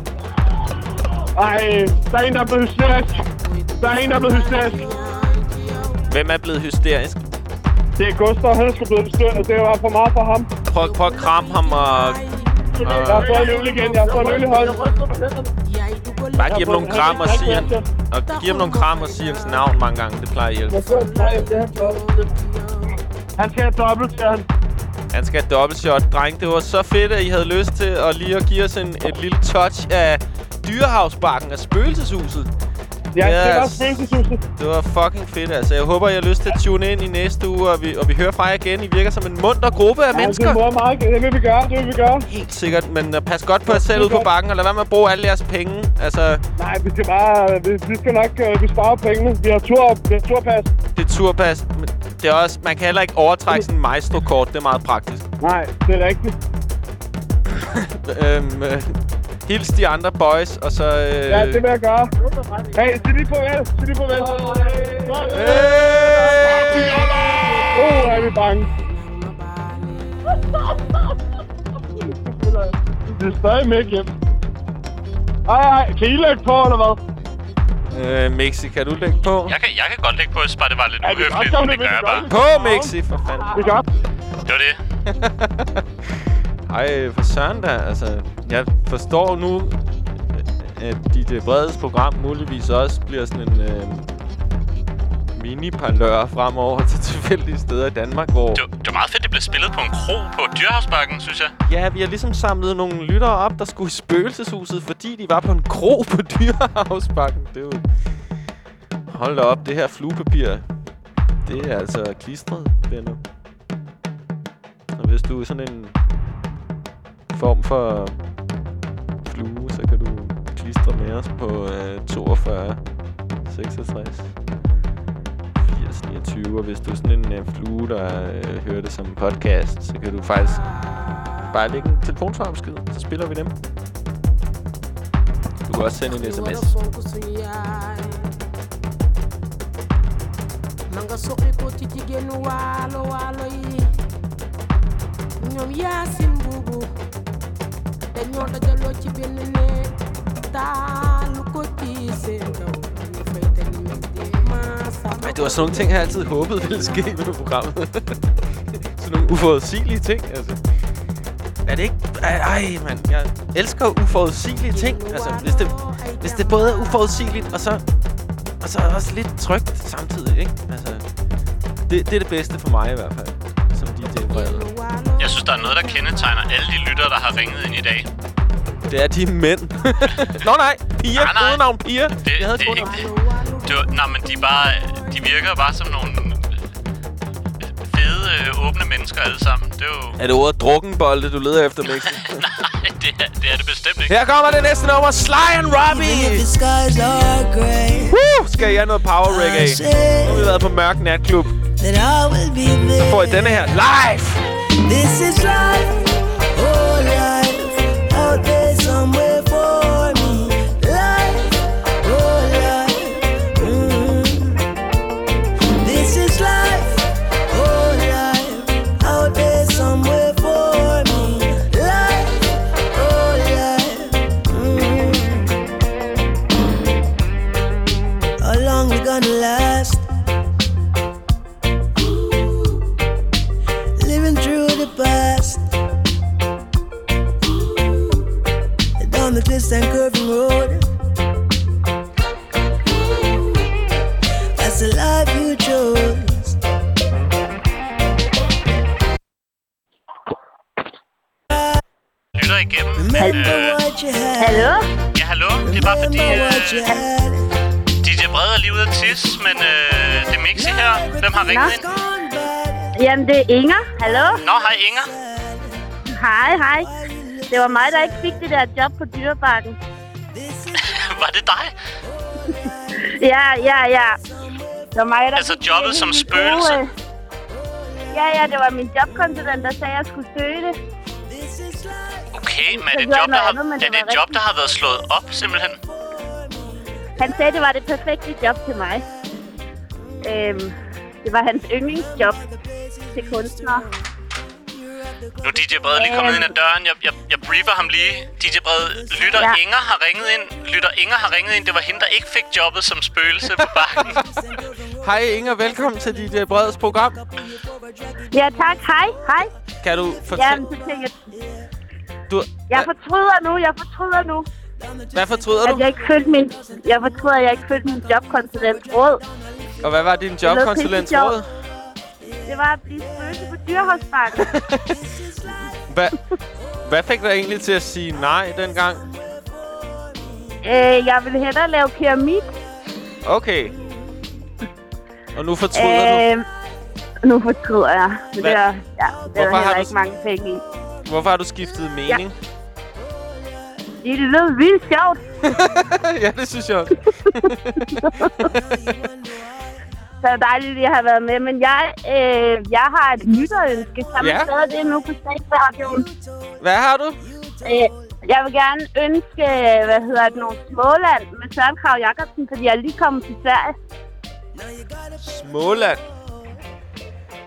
Ej, der er en, der er blevet hysterisk. Der er en, der er blevet hysterisk.
Hvem er blevet hysterisk?
Det er Gustav, han er sgu blevet hysterisk. Det var for meget for ham.
Prøv, prøv at kramme ham og...
Jeg har fået en øl igen. Jeg har fået en øl i hånden.
bare giv ham nogle kram og sige han, og giv ham nogle kram og sige hans navn mange gange. Det plejer at hjælpe.
Han skal have dobbelt, siger han.
Han skal have dobbeltshot. Dreng, det var så fedt, at I havde lyst til at lige at give os en, et lille touch af dyrehavsbakken af spøgelseshuset.
Ja, det var
Yes.
spøgelseshuset.
Det var fucking fedt, altså. Jeg håber, I har lyst til at tune ind i næste uge, og vi, og vi hører fra jer igen. I virker som en munter gruppe af
Ja,
mennesker.
det må meget. Det vil vi gøre, det vil vi gøre.
Helt sikkert, men uh, pas godt på jer selv ud på bakken, og lad være med at bruge alle jeres penge. Altså,
Nej, vi skal bare... Vi, vi skal nok... Uh, vi sparer pengene. Vi har tur, vi har turpas.
det er turpas. Men det er også, man kan heller ikke overtrække sådan en maestro-kort. Det er meget praktisk.
Nej, det er rigtigt.
øhm, øh, hils de andre boys, og så... Øh,
Ja, det vil jeg gøre. Hey, sig lige farvel. Sig lige farvel. Åh, oh, er vi bange. Det er stadig med hjem. Ej, ej, kan I lægge på, eller hvad?
Øh, Mixi, kan du lægge på?
Jeg kan, jeg kan godt lægge på, hvis bare det var lidt
Ja,
uhøfligt, men det gør jeg bare.
På, Mixi, for fanden.
Det er godt.
Det var det.
Ej, for søren da. Altså, jeg forstår nu, at DJ Breds program muligvis også bliver sådan en øh, mini-parlør fremover til tilfældige steder i Danmark, hvor...
Det det var meget fedt, det blev spillet på en kro på Dyrhavsbakken, synes jeg.
Ja, vi har ligesom samlet nogle lyttere op, der skulle i spøgelseshuset, fordi de var på en kro på Dyrehavsbakken. Det er jo... Hold da op, det her fluepapir, det er altså klistret, venner. Og hvis du er sådan en form for flue, så kan du klistre med os på øh, 42 66 80 29. Og hvis du er sådan en øh, flue, der øh, hører det som en podcast, så kan du faktisk bare lægge en telefonsvarbesked, så spiller vi dem. Du kan også sende en sms.
nanga soɓe ko ci jigéenu waalo waalo yi ñoom yaasin buubu dañoo dajaloo ci benn néeg taalu ko ci seen kaw ñu fay
Ej, det var sådan nogle ting, jeg altid håbede ville ske med programmet. sådan nogle uforudsigelige ting, altså. Er det ikke... Ej, ej mand. Jeg elsker uforudsigelige ting. Altså, hvis det, hvis det både er uforudsigeligt, og så, og så også lidt trygt samtidig, ikke? Altså, det, det er det bedste for mig i hvert fald. Som DJ Brede
synes, der er noget, der kendetegner alle de lyttere, der har ringet ind i dag.
Det er de mænd. Nå nej, piger.
Nej, nej.
Kodenavn piger.
Det,
Jeg havde
det er ikke det. det var, nej, men de, er bare, de virker bare som nogle øh, fede, øh, åbne mennesker alle sammen. Det er jo...
Er det ordet drukkenbolde, du leder efter, Mixi?
Nej, det er, det er det bestemt ikke.
Her kommer det næste nummer. Sly and Robbie. Woo! Skal I have noget power reggae? Nu har vi været på mørk natklub. Så får I denne her live.
This is life,
lytter igennem.
Remember
Øh.
Hallo?
ja, hallo. Det er bare fordi... Øh. DJ Brede er lige ude at tisse, men øh, det er Mixi her. Hvem har ringet ind?
Jamen, det er Inger. Hallo?
Nå, hej Inger.
Hej, hej. Det var mig, der ikke fik det der job på dyrebakken.
Var det dig?
Ja, ja, ja. Det var mig, der
Altså jobbet som spøgelse?
gode, øh, Ja, ja, det var min jobkonsulent, der sagde, at jeg skulle søge det.
Okay, men er det job, der har,
andet,
er
det
job, der har været slået op, simpelthen?
Han sagde, det var det perfekte job til mig. Øhm, det var hans yndlingsjob til kunstnere.
Nu er DJ Brede lige kommet ind ad døren. Jeg, jeg, jeg briefer ham lige. DJ Brede, lytter
Ja.
Inger har ringet ind. Lytter Inger har ringet ind. Det var hende, der ikke fik jobbet som spøgelse på bakken.
Hej Inger, velkommen til dit uh, Breds program.
Ja, tak. Hej, hej.
Kan du fortælle...
Jamen, så tænker jeg,
Du,
jeg fortryder nu, jeg fortryder nu.
hvad fortryder
At
du?
jeg ikke følte min, jeg fortryder, at jeg ikke følte min jobkonsulents råd.
Og hvad var din jobkonsulents
job.
råd?
Det var at blive spøgelse på dyrehåndsbakken.
Hvad, hvad fik dig egentlig til at sige nej dengang?
øh, jeg ville hellere lave keramik.
Okay. Og nu fortryder du?
Øh, nu fortryder jeg. Det
Hvad?
der, ja, det er der heller
du-
ikke mange penge i.
Hvorfor har du skiftet mening?
Det, det lød vildt sjovt.
ja, det synes jeg også.
Så dejligt, at jeg har været med. Men jeg, øh, jeg har et lytterønske. Kan man
Ja.
stadig det nu på statsradioen?
Hvad har du?
Øh, jeg vil gerne ønske, hvad hedder det, nogle Småland med Søren Krav Jacobsen, fordi jeg er lige kommet til Sverige.
Småland.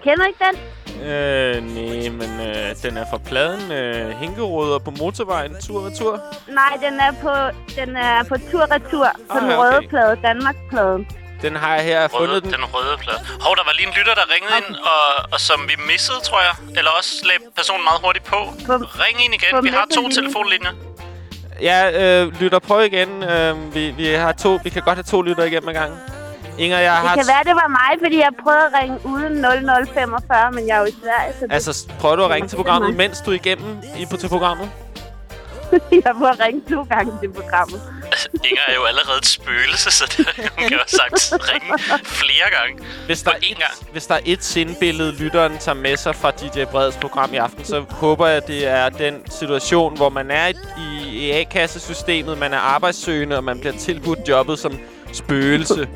Kender I ikke den?
Øh, nej, men øh, den er fra pladen øh, Hinkeruder på motorvejen, tur og tur.
Nej, den er på, den er på tur-retur på
Ah,
den
ja,
røde
okay.
plade, Danmarkspladen.
Den har jeg her
Røde,
fundet den.
den røde plade. Hov, der var lige en lytter, der ringede ind, og, og som vi missede, tror jeg. Eller også lagde personen meget hurtigt på. Ring ind igen.
på
Vi har to telefonlinjer.
Ja, øh, lytter, prøv igen. Øh, vi, vi, har to, vi kan godt have to lytter igennem ad gangen. Inger, jeg
Det
har...
kan være, det var mig, fordi jeg prøvede at ringe uden 0045, men jeg er jo i Sverige, så det,
Altså, prøver du at ringe til programmet, mens du er igennem i, på, til programmet?
jeg må ringe to gange til programmet.
Inger er jo allerede et spøgelse, så det, hun kan jo sagtens ringe flere gange.
Hvis der, er
én gang.
hvis der er et sindbillede, lytteren tager med sig fra DJ Breds program i aften, så håber jeg, at det er den situation, hvor man er i, i, i A-kassesystemet, man er arbejdssøgende, og man bliver tilbudt jobbet som spøgelse.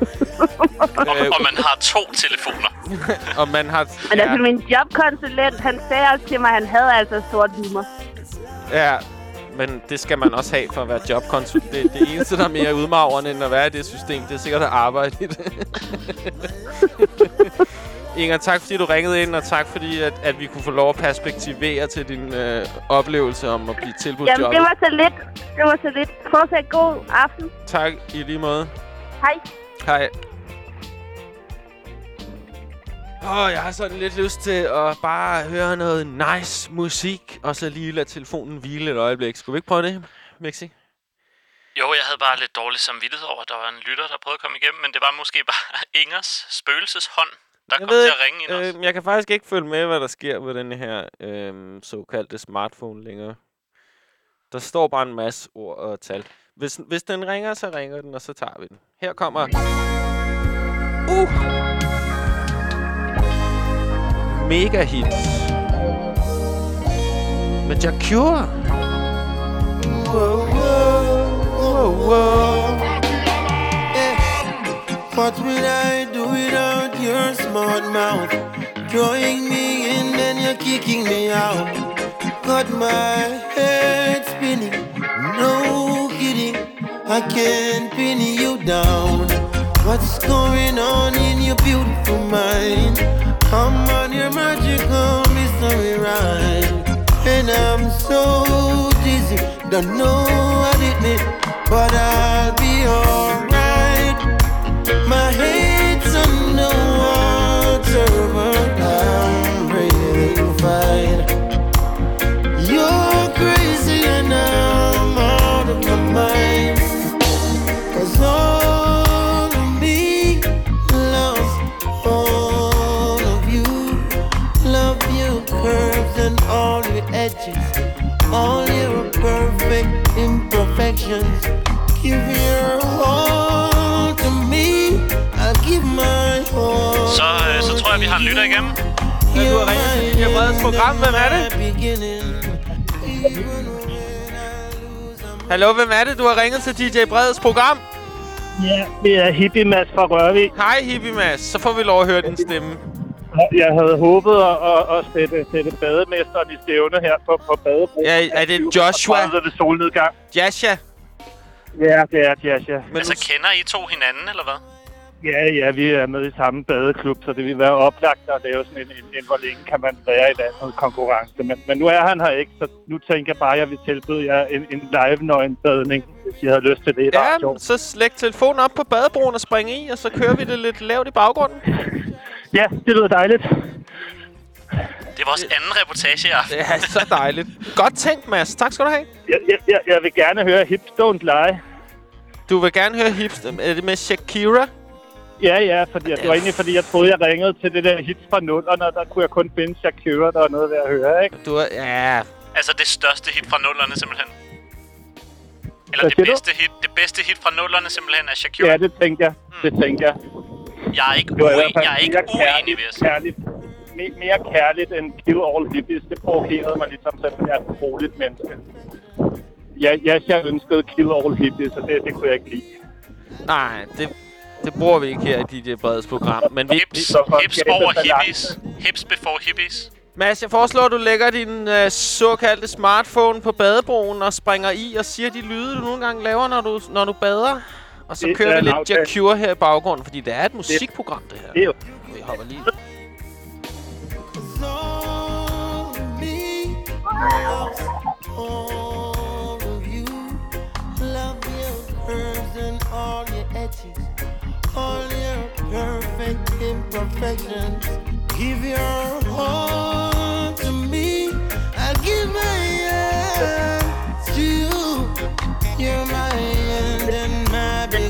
Og, og man har to telefoner.
og man har...
Men altså, min jobkonsulent, han sagde også til mig, at han havde altså sort humor.
Ja, men det skal man også have for at være jobkonsul. Det, det eneste, der er mere udmagrende end at være i det system, det er sikkert at arbejde i det. Inger, tak fordi du ringede ind, og tak fordi, at, at vi kunne få lov at perspektivere til din øh, oplevelse om at blive tilbudt
Jamen,
jobbet.
det var så lidt. Det var så lidt. Fortsat god aften.
Tak i lige måde.
Hej.
Hej. Åh, oh, jeg har sådan lidt lyst til at bare høre noget nice musik, og så lige lade telefonen hvile et øjeblik. Skulle vi ikke prøve det, Mixi?
Jo, jeg havde bare lidt dårlig samvittighed over, at der var en lytter, der prøvede at komme igennem, men det var måske bare Ingers spøgelseshånd, der
Jeg
kom
ved
til
ikke,
at ringe ind også.
øh, jeg kan faktisk ikke følge med, hvad der sker ved den her øh, såkaldte smartphone længere. Der står bare en masse ord og tal. Hvis, hvis den ringer, så ringer den, og så tager vi den. Her kommer... Uh! Mega hit. Med Jacure.
Whoa, whoa, whoa. What will I do without your smart mouth? Drawing me in, then you're kicking me out. Got my head spinning, no. I can't pin you down. What's going on in your beautiful mind? I'm on your magical mystery ride. And I'm so dizzy, don't know what it means, but I'll be alright. All your perfect imperfections. Give your all to me, I'll give my all.
Så, øh, så tror jeg, vi har en lytter igennem.
Ja, du har ringet til DJ Breds program. Hvem er det? Hallo, hvem er det? Du har ringet til DJ Breds program.
Ja, det er Hippie Mads fra Rørvig.
Hej, Hippie Mads. Så får vi lov at høre din stemme.
Jeg havde håbet at, at, at sætte, sætte bademesteren i stævne her på, på badebro.
Ja, er det Joshua?
Og det solnedgang.
Jasha?
Ja, det er Jasha.
Men altså, kender I to hinanden, eller hvad?
Ja, ja, vi er med i samme badeklub, så det vil være oplagt at lave sådan en, en, en hvor længe kan man være i landet konkurrence. Men, men nu er han her ikke, så nu tænker jeg bare, at jeg vil tilbyde jer en, en live-nøgenbadning, hvis I har lyst til det i
Ja, så læg telefonen op på badebroen og spring i, og så kører vi det lidt lavt i baggrunden.
Ja, det lyder dejligt.
Det er vores anden reportage i aften.
Det er så dejligt. Godt tænkt, Mads. Tak skal du have.
Jeg, jeg, jeg, jeg vil gerne høre Hips Don't Lie.
Du vil gerne høre hips. Er det med Shakira?
Ja, ja, fordi det var egentlig, fordi jeg troede, jeg ringede til det der hits fra nullerne, og der kunne jeg kun finde Shakira, der var noget ved at høre, ikke?
Du er, ja.
Altså det største hit fra nullerne, simpelthen. Eller
Hvad
det
du?
bedste hit, det bedste hit fra nullerne, simpelthen, er Shakira.
Ja, det tænkte jeg. Det tænkte jeg.
Jeg er ikke,
fald
jeg er ikke
mere
uenig,
kærligt,
vil jeg sige.
kærligt, me- mere kærligt end Kill All Hippies. Det provokerede mig ligesom, selvom jeg er et roligt menneske. Ja, ja, jeg ønskede Kill All Hippies, og det, det kunne jeg ikke lide.
Nej, det, det bruger vi ikke her i DJ Breds program. Men vi,
Hips, hips over hippies. Hips before hippies.
Mads, jeg foreslår, at du lægger din øh, såkaldte smartphone på badebroen og springer i og siger de lyde, du nogle gange laver, når du, når du bader. Og så
Det
kører
er
vi lidt
aftale.
Jacure her i baggrunden, fordi det er et musikprogram, det her.
Det er jo...
Vi hopper lige.
all of you. Love your curves and all your edges, all your perfect imperfections. Give your heart to me. I'll give my hand to you. You're my end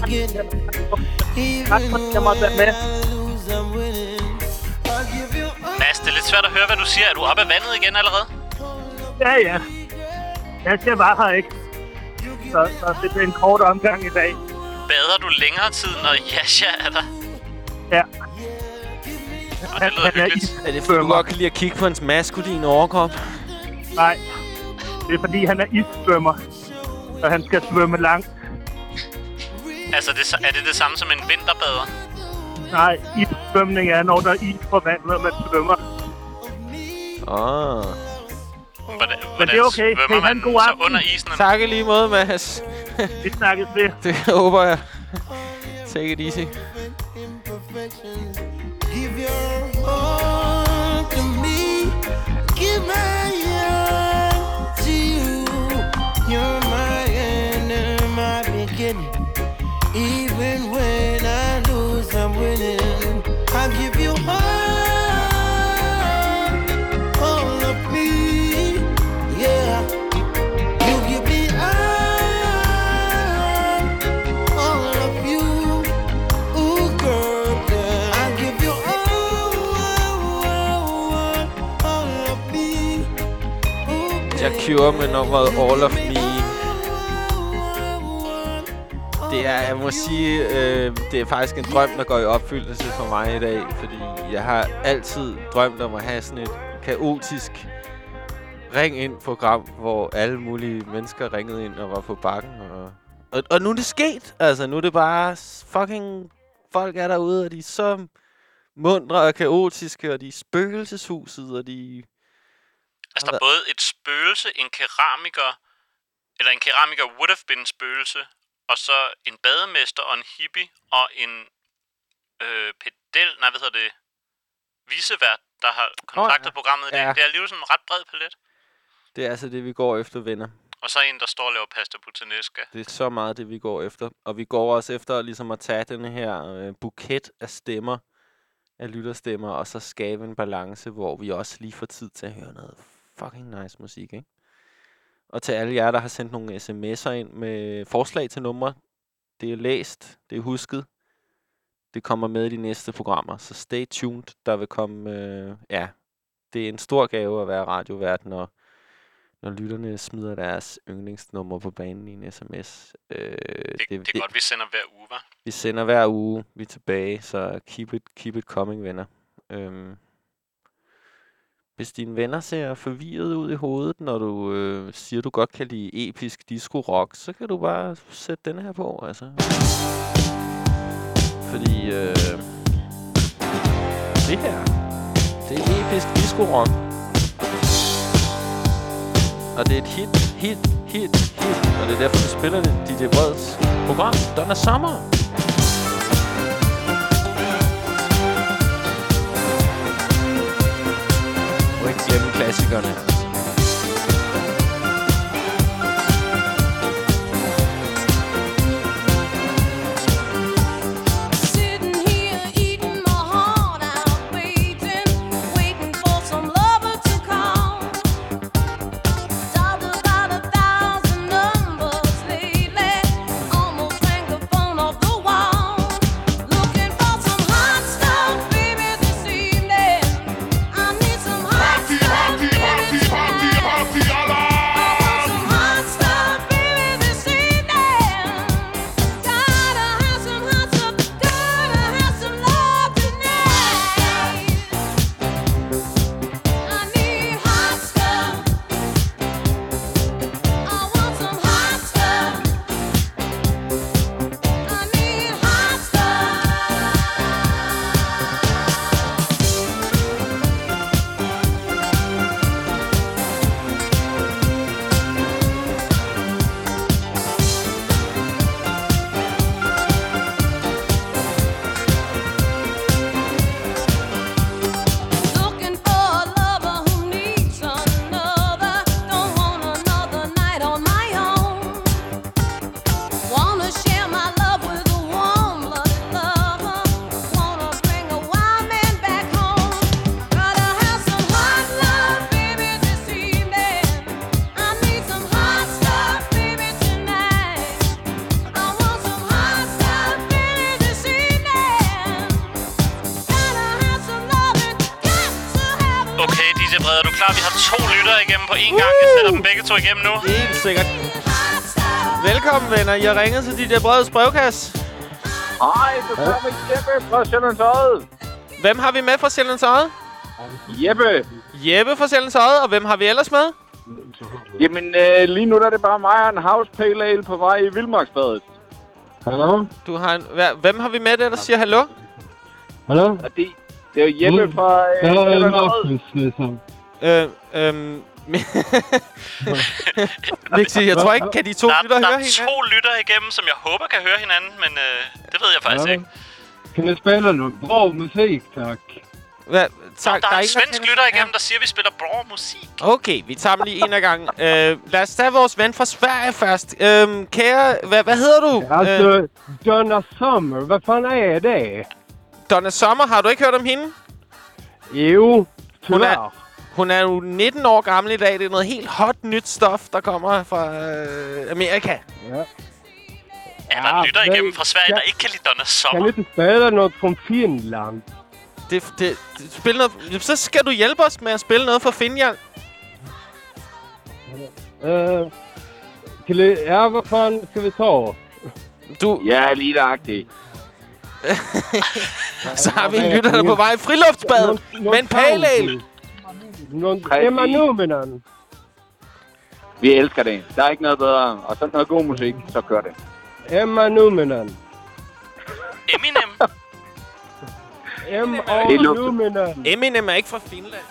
beginning. Even when I lose, I'm winning. I'll give you
Mads, det er lidt svært at høre, hvad du siger. Er du oppe af vandet igen allerede?
Ja, ja. Jeg skal bare her, ikke? Så, så det bliver en kort omgang i dag.
Bader du længere tid, når Yasha er der?
Ja.
Og det lyder hyggeligt.
Er det fordi, du godt kan lide at kigge på hans maskuline overkrop?
Nej, det er fordi, han er issvømmer. Og han skal svømme langt.
Altså, det, er det det samme som en vinterbader?
Nej, issvømning er, når der er is på vandet, og man svømmer.
Ah.
Hvordan,
Men det er okay.
svømmer
en
man
god
så
aften?
under isen?
Tak i lige måde, Mads.
Vi snakkes ved.
Det håber jeg. Take it easy.
Give your heart to me. Give my heart to you. You're my end and my beginning. When I lose, I'm winning. I give you heart, all of me. Yeah. You give me heart, all of you. Ooh, girl, yeah. I give you all, all, all, all of me.
Jacure med nummeret All of Me. Det er, jeg må sige, øh, det er faktisk en drøm, der går i opfyldelse for mig i dag. Fordi jeg har altid drømt om at have sådan et kaotisk ring-ind-program, hvor alle mulige mennesker ringede ind og var på bakken. Og, og, og nu er det sket. Altså, nu er det bare fucking... Folk er derude, og de er så mundre og kaotiske, og de er spøgelseshuset, og de...
Altså, der er både et spøgelse, en keramiker, eller en keramiker would have been en spøgelse, og så en bademester og en hippie og en øh, pedel, nej, hvad hedder det, visevært, der har kontaktet programmet i dag.
ja.
Det er alligevel sådan en ret bred palet.
Det er altså det, vi går efter, venner.
Og så en, der står og laver pasta puttanesca.
Det er så meget det, vi går efter. Og vi går også efter ligesom at tage den her øh, buket af stemmer, af lytterstemmer, og så skabe en balance, hvor vi også lige får tid til at høre noget fucking nice musik, ikke? Og til alle jer, der har sendt nogle sms'er ind med forslag til numre, det er læst, det er husket. Det kommer med i de næste programmer, så stay tuned. Der vil komme, øh, ja, det er en stor gave at være radiovært, når når lytterne smider deres yndlingsnummer på banen i en sms. Øh, det,
Det, det er godt, vi sender hver uge, hva'?
Vi sender hver uge. Vi er tilbage, så keep it, keep it coming, venner. Øhm, hvis dine venner ser forvirret ud i hovedet, når du øh, siger, du godt kan lide episk disco-rock, så kan du bare sætte den her på, altså. Fordi øh, det her, det er episk disco-rock. Og det er et hit, hit, hit, hit. Og det er derfor, vi spiller det. DJ Breds program, Donna Summer. Glemme klassikerne.
Igennem på én gang. Jeg sætter dem begge to igennem nu.
Helt sikkert. Velkommen, venner. I har ringet til DJ Breds brevkasse.
Hej, du kommer med Jeppe fra Sjællands Odde.
Hvem har vi med fra Sjællands Odde?
Jeppe.
Jeppe fra Sjællands Odde, og hvem har vi ellers med?
Jamen, øh, lige nu er det bare mig og en house pale ale på vej i Vildmarksbadet. Hallo?
Du har en, hvem har vi med der, der siger hallo?
Hallo?
Og det, det er jo Jeppe fra øh,
Hvad er ligesom?
Øh, øhm... Mixi, jeg tror ikke, kan de to
der,
lytter
der
høre
er
hinanden?
to lyttere igennem, som jeg håber kan høre hinanden, men øh, det ved jeg faktisk
Ja.
ikke.
Kan jeg spille noget bra musik, tak?
Hvad? Tak,
Der er en svensk lytter igennem, der siger, at vi spiller bra musik.
Okay, vi tager dem lige en af gangen. Øh, lad os tage vores ven fra Sverige først. Øhm, kære, hvad, hvad hedder du?
Altså, Donna Summer, hvad fanden er det?
Donna Sommer, har du ikke hørt om hende?
Jo,
Hun
tyvärr.
er, hun er jo 19 år gammel i dag. Det er noget helt hot nyt stof, der kommer fra øh, Amerika.
Ja.
Er der en lytter
men-
igennem fra Sverige, der
kan-
ikke kan lide Donna
Kan
Sommer?
du ikke spille noget fra Finland?
Det, det, det, spil noget, så skal du hjælpe os med at spille noget for Finland.
Uh, kan ja, hvad fanden skal vi tage?
Du...
Ja, lige nøjagtigt.
Så har vi en lytter, der er på vej i friluftsbad med en pale ale.
Nogle.
Vi elsker det. Der er ikke noget bedre. Og så noget god musik, så gør det.
Emma.
Eminem?
Det lugter.
Numinen.
Eminem er ikke fra Finland.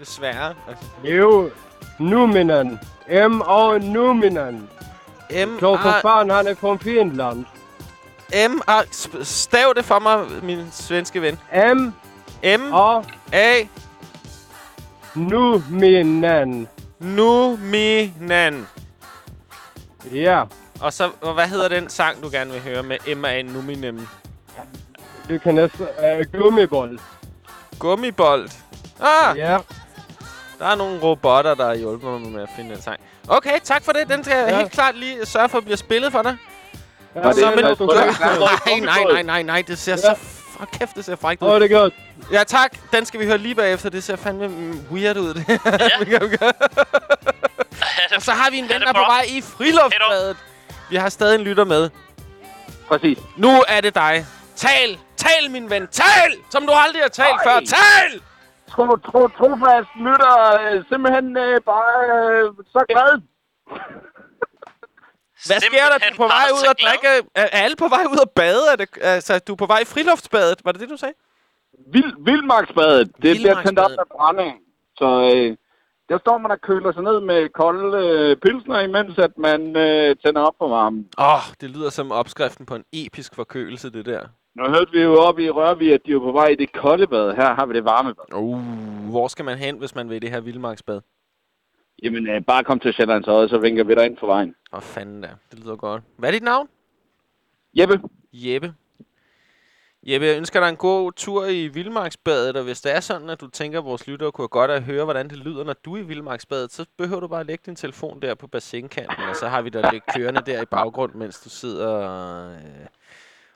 Desværre. Altså.
Jo, Numinen. M.A. Numinen.
M
Så for fan, han er fra Finland.
M A stav det for mig, min svenske ven.
M.
M
A.
A
Numinen.
Numinen.
Ja,
Og så, og hvad hedder den sang, du gerne vil høre med Emma A. Numinen?
du kan næsten... Uh, gummibold.
Gummibold. Ah,
Ja.
der er nogle robotter, der har hjulpet mig med at finde den sang. Okay, tak for det. Den skal jeg
Ja.
helt klart lige sørge for at blive spillet for dig.
Ja,
Og så
det gummibold.
Nej, nej, nej, nej, nej. Det ser så for kæft, det ser frækt ud.
Åh, det er godt.
Ja, tak. Den skal vi høre lige bagefter. Det ser fandme weird ud. det kan- Og så har vi en ven, der er på vej i friluftsbadet. Vi har stadig en lytter med.
Præcis.
Nu er det dig. Tal! Tal, min ven! Tal! Som du aldrig har talt før. Tal!
Tro, tro, trofast lytter øh, simpelthen øh, bare øh, så glad.
Hvad sker der? Du er på vej ud og drikke... Er, er alle på vej ud og bade? Er det, altså, du er på vej i friluftsbadet. Var det det, du sagde?
Vild, vildmarksbadet. Det bliver tændt op med brænding. Så øh, der står man og køler sig ned med kolde øh, pilsner, imens at man øh, tænder op for varmen.
Åh, oh, det lyder som opskriften på en episk forkølelse, det der.
Nu hørte vi jo oppe i Rørvig, at de var på vej i det kolde bad. Her har vi det varme bad.
Uh, hvor skal man hen, hvis man vil i det her vildmarksbad?
Jamen, øh, bare kom til Sjællands Odde, så vinker vi dig ind for vejen.
Åh, fanden da. Det lyder godt. Hvad er dit navn?
Jeppe.
Jeppe. Jeppe, jeg ønsker dig en god tur i Vildmarksbadet, og hvis det er sådan, at du tænker, at vores lyttere kunne godt at høre, hvordan det lyder, når du er i Vildmarksbadet, så behøver du bare at lægge din telefon der på bassinkanten, og så har vi dig lidt kørende der i baggrund, mens du sidder øh,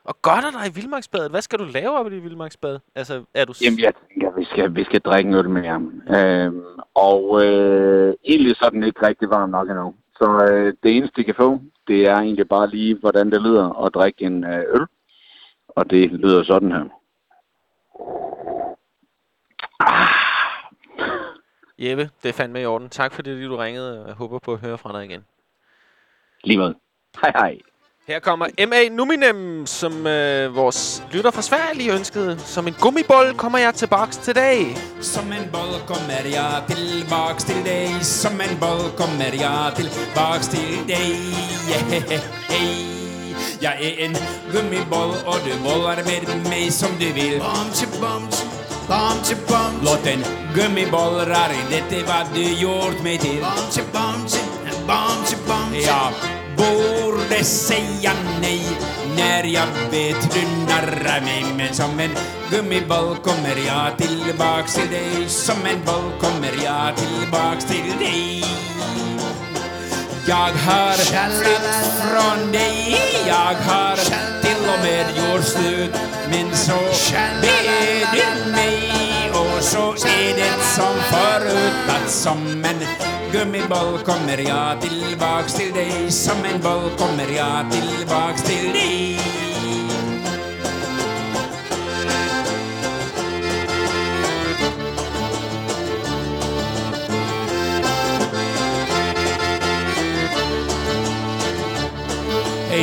og godter dig i Vildmarksbadet. Hvad skal du lave op i det Vildmarksbad? Altså, er du...
Jamen, jeg tænker, vi skal, vi skal drikke en øl med ham. Øhm, og øh, egentlig så er den ikke rigtig varm nok endnu. Så øh, det eneste, de kan få, det er egentlig bare lige, hvordan det lyder at drikke en øh, øl. Og det lyder sådan her.
Jeppe, det er fandme i orden. Tak fordi du ringede, og jeg håber på at høre fra dig igen.
Lige måde. Hej hej.
Her kommer M.A. Numinem, som øh, vores lytter fra Sverige lige ønskede. Som en gummibold kommer jeg tilbage til dag.
Som en boll kommer jag tillbaks till dig Som en boll kommer jag tillbaks till dig Hey. Jag är en gummiboll och du bollar med mig som du vill Bamse, bamse, bamse, bamse Låt en gummiboll röra det är vad du gjort mig till Bamse, bamse, bamse, bamse Jag borde säga nej när jag vet du narrar mig Men som en gummiboll kommer jag tillbaks till dig Som en boll kommer jag tillbaks till dig jag har flytt från dig Jag har till och med gjort slut Men så ber du mig så är det som förut Att som en gummiboll kommer jag tillbaks till dig Som en boll kommer jag tillbaks till dig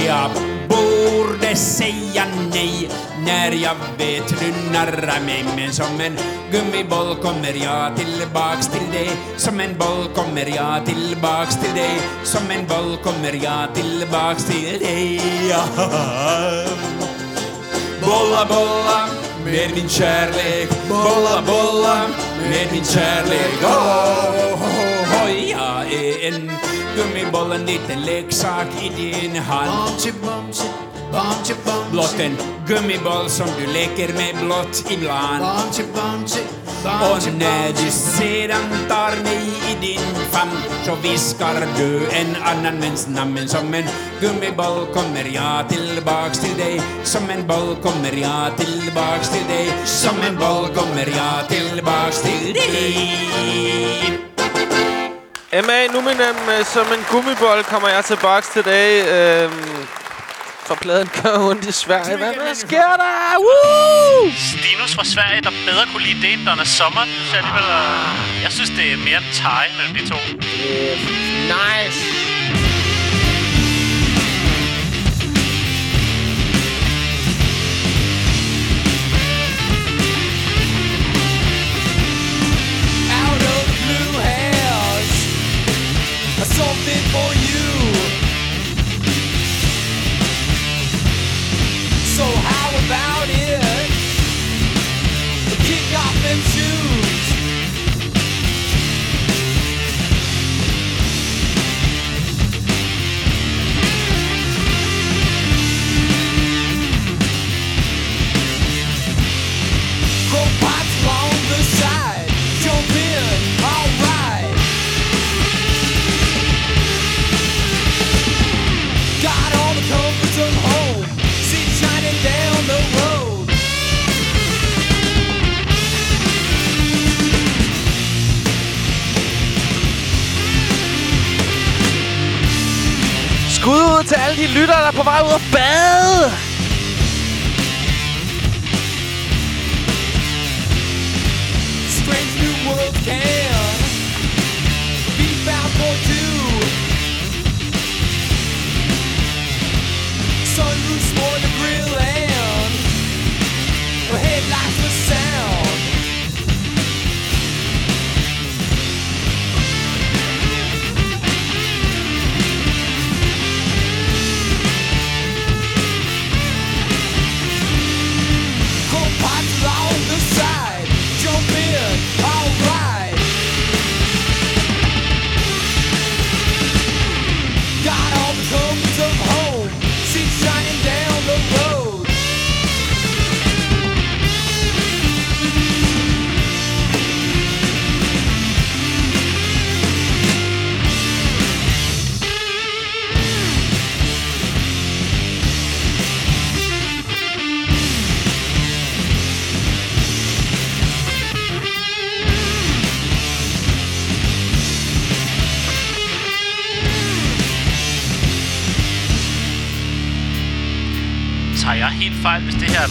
Jag borde säga nej när jag vet du narrar mig Men som en gummiboll kommer jag tillbaks till dig Som en boll kommer jag tillbaks till dig Som en boll kommer jag tillbaks till dig ja. Bolla, bolla med min kärlek Bolla, bolla med min kärlek oh, oh, oh, oh. Jag är en gummiboll, en liten leksak i din hand. Bamse, bamse Blott en gummiboll som du leker med blott ibland Bamse, bamse, Och när du sedan tar mig i din famn Så viskar du en annan mäns namn Som en gummiboll kommer jag tillbaks till dig Som en boll kommer jag tillbaks till dig Som en boll kommer jag tillbaks till dig
M.A. Numinem, øh, som en gummibold kommer jeg tilbage til dag. Øhm, for pladen gør ondt i Sverige. Hvad, hvad sker der? Woo!
Stinus fra Sverige, der bedre kunne lide det, end Donna Sommer, jeg alligevel. er- Jeg synes, det er mere en tie mellem de to.
Nice.
and choose.
Skud ud til alle de lyttere, der er på vej ud og bade.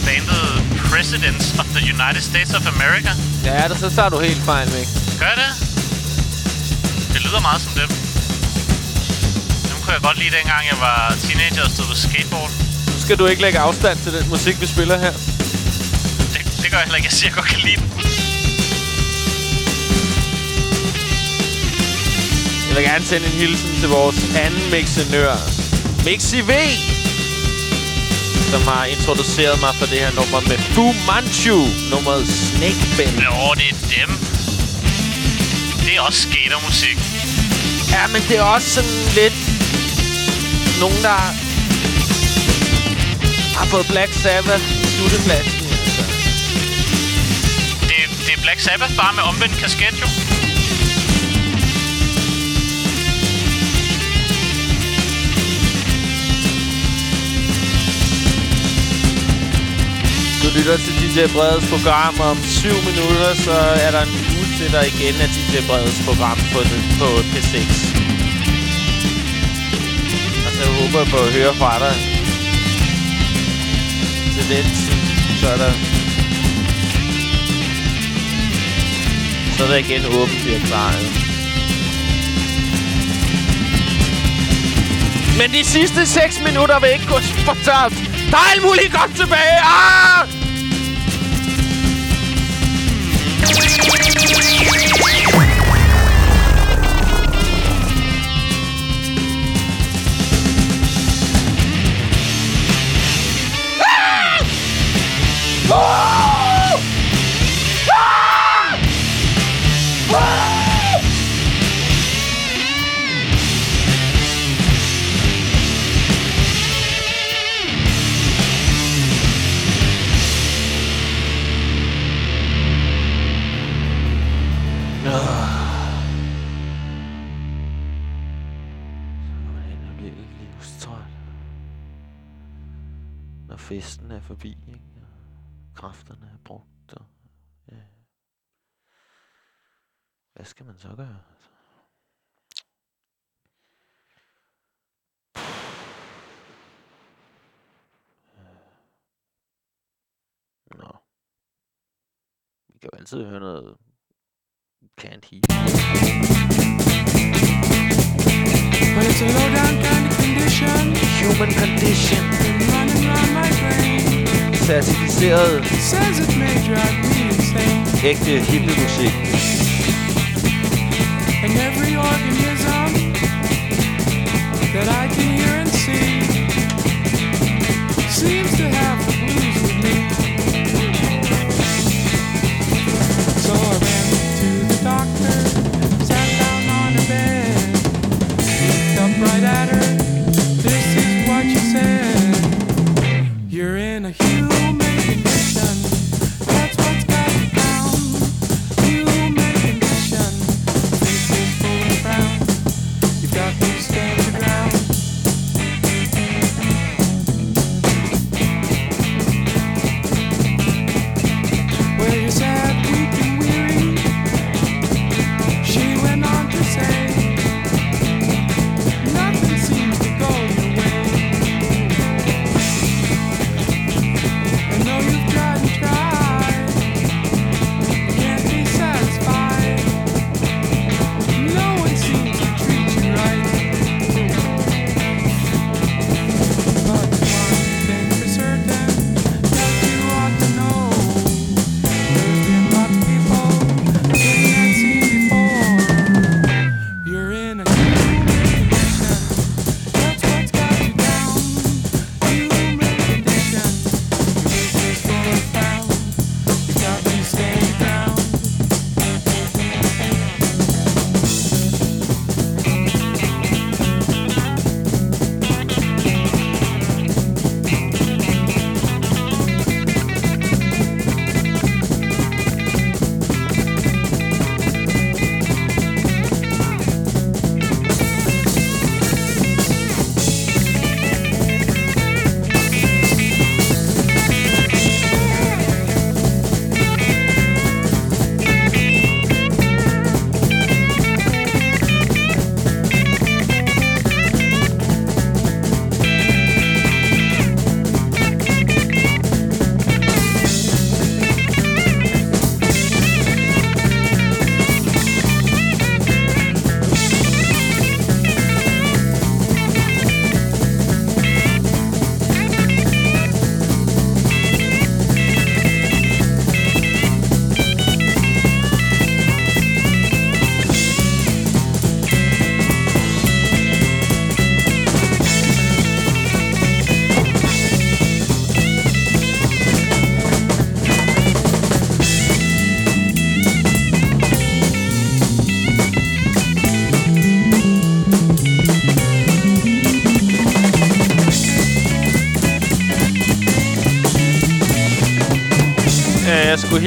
Det er bandet Presidents of the United States of America?
Ja, så tager du helt fejl, Mik.
Gør det? Det lyder meget som dem. Dem kunne jeg godt lide, dengang jeg var teenager og stod på skateboard.
Nu skal du ikke lægge afstand til den musik, vi spiller her.
Det, det gør jeg heller ikke. Jeg siger, jeg godt kan lide den.
Jeg vil gerne sende en hilsen til vores anden mixenør, Mixi V, som har introduceret mig for det her nummer med Fu Manchu, nummeret Snake Bend.
Jo, det er dem. Det er også skatermusik.
Ja, men det er også sådan lidt... Nogen, der har fået Black Sabbath i sluttepladsen. Altså.
Det, det er Black Sabbath bare med omvendt kasket, jo.
Du lytter til DJ Breds program. Om syv minutter, så er der en uge til dig igen af DJ Breds program på, på P6. Og så håber jeg på at høre fra dig. Til den tid, så er der... Så er der igen åbent, bliver klaret. Men de sidste 6 minutter vil ikke gå fortabt. Der er alt muligt godt tilbage. Ah! Livstræt. Hvad skal man så gøre? Altså? Nå. Vi kan jo altid høre noget Can't Heat.
But it's a low down kind of condition.
Human condition.
Been running around my brain.
Certificeret
Says it may drive me insane.
ægte hippie-musik.
Every organism that I can hear and see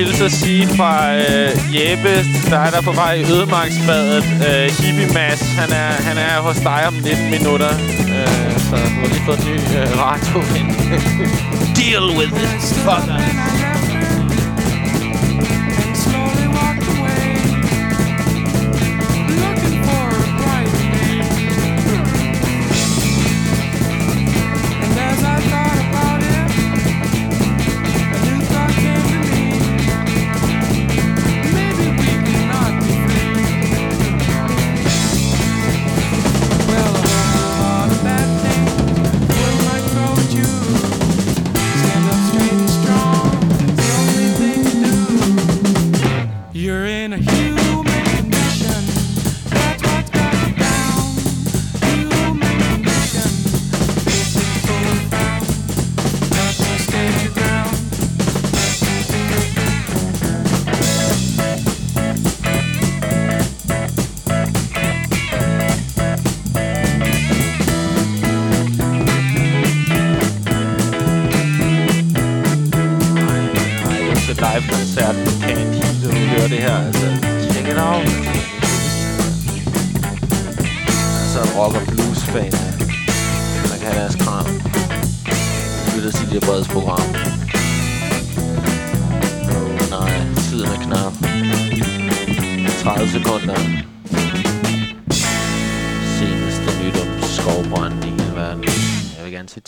hilse at sige fra øh, Jeppe, der er der på vej i Ødemarksbadet. Øh, Hippie Mads, han er, han er hos dig om 19 minutter. Øh, så du har lige fået en ny øh, radio. Deal with it, fucker.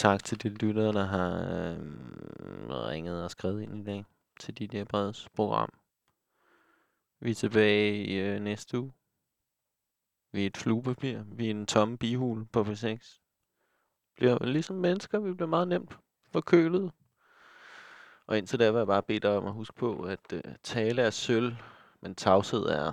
Tak til de lyttere, der har øh, ringet og skrevet ind i dag til de der breds program. Vi er tilbage i øh, næste uge. Vi er et fluepapir. Vi er en tomme bihul på P6. Bliver ligesom mennesker, vi bliver meget nemt forkølet. Og indtil da vil jeg bare bede dig om at huske på, at øh, tale er sølv, men tavshed er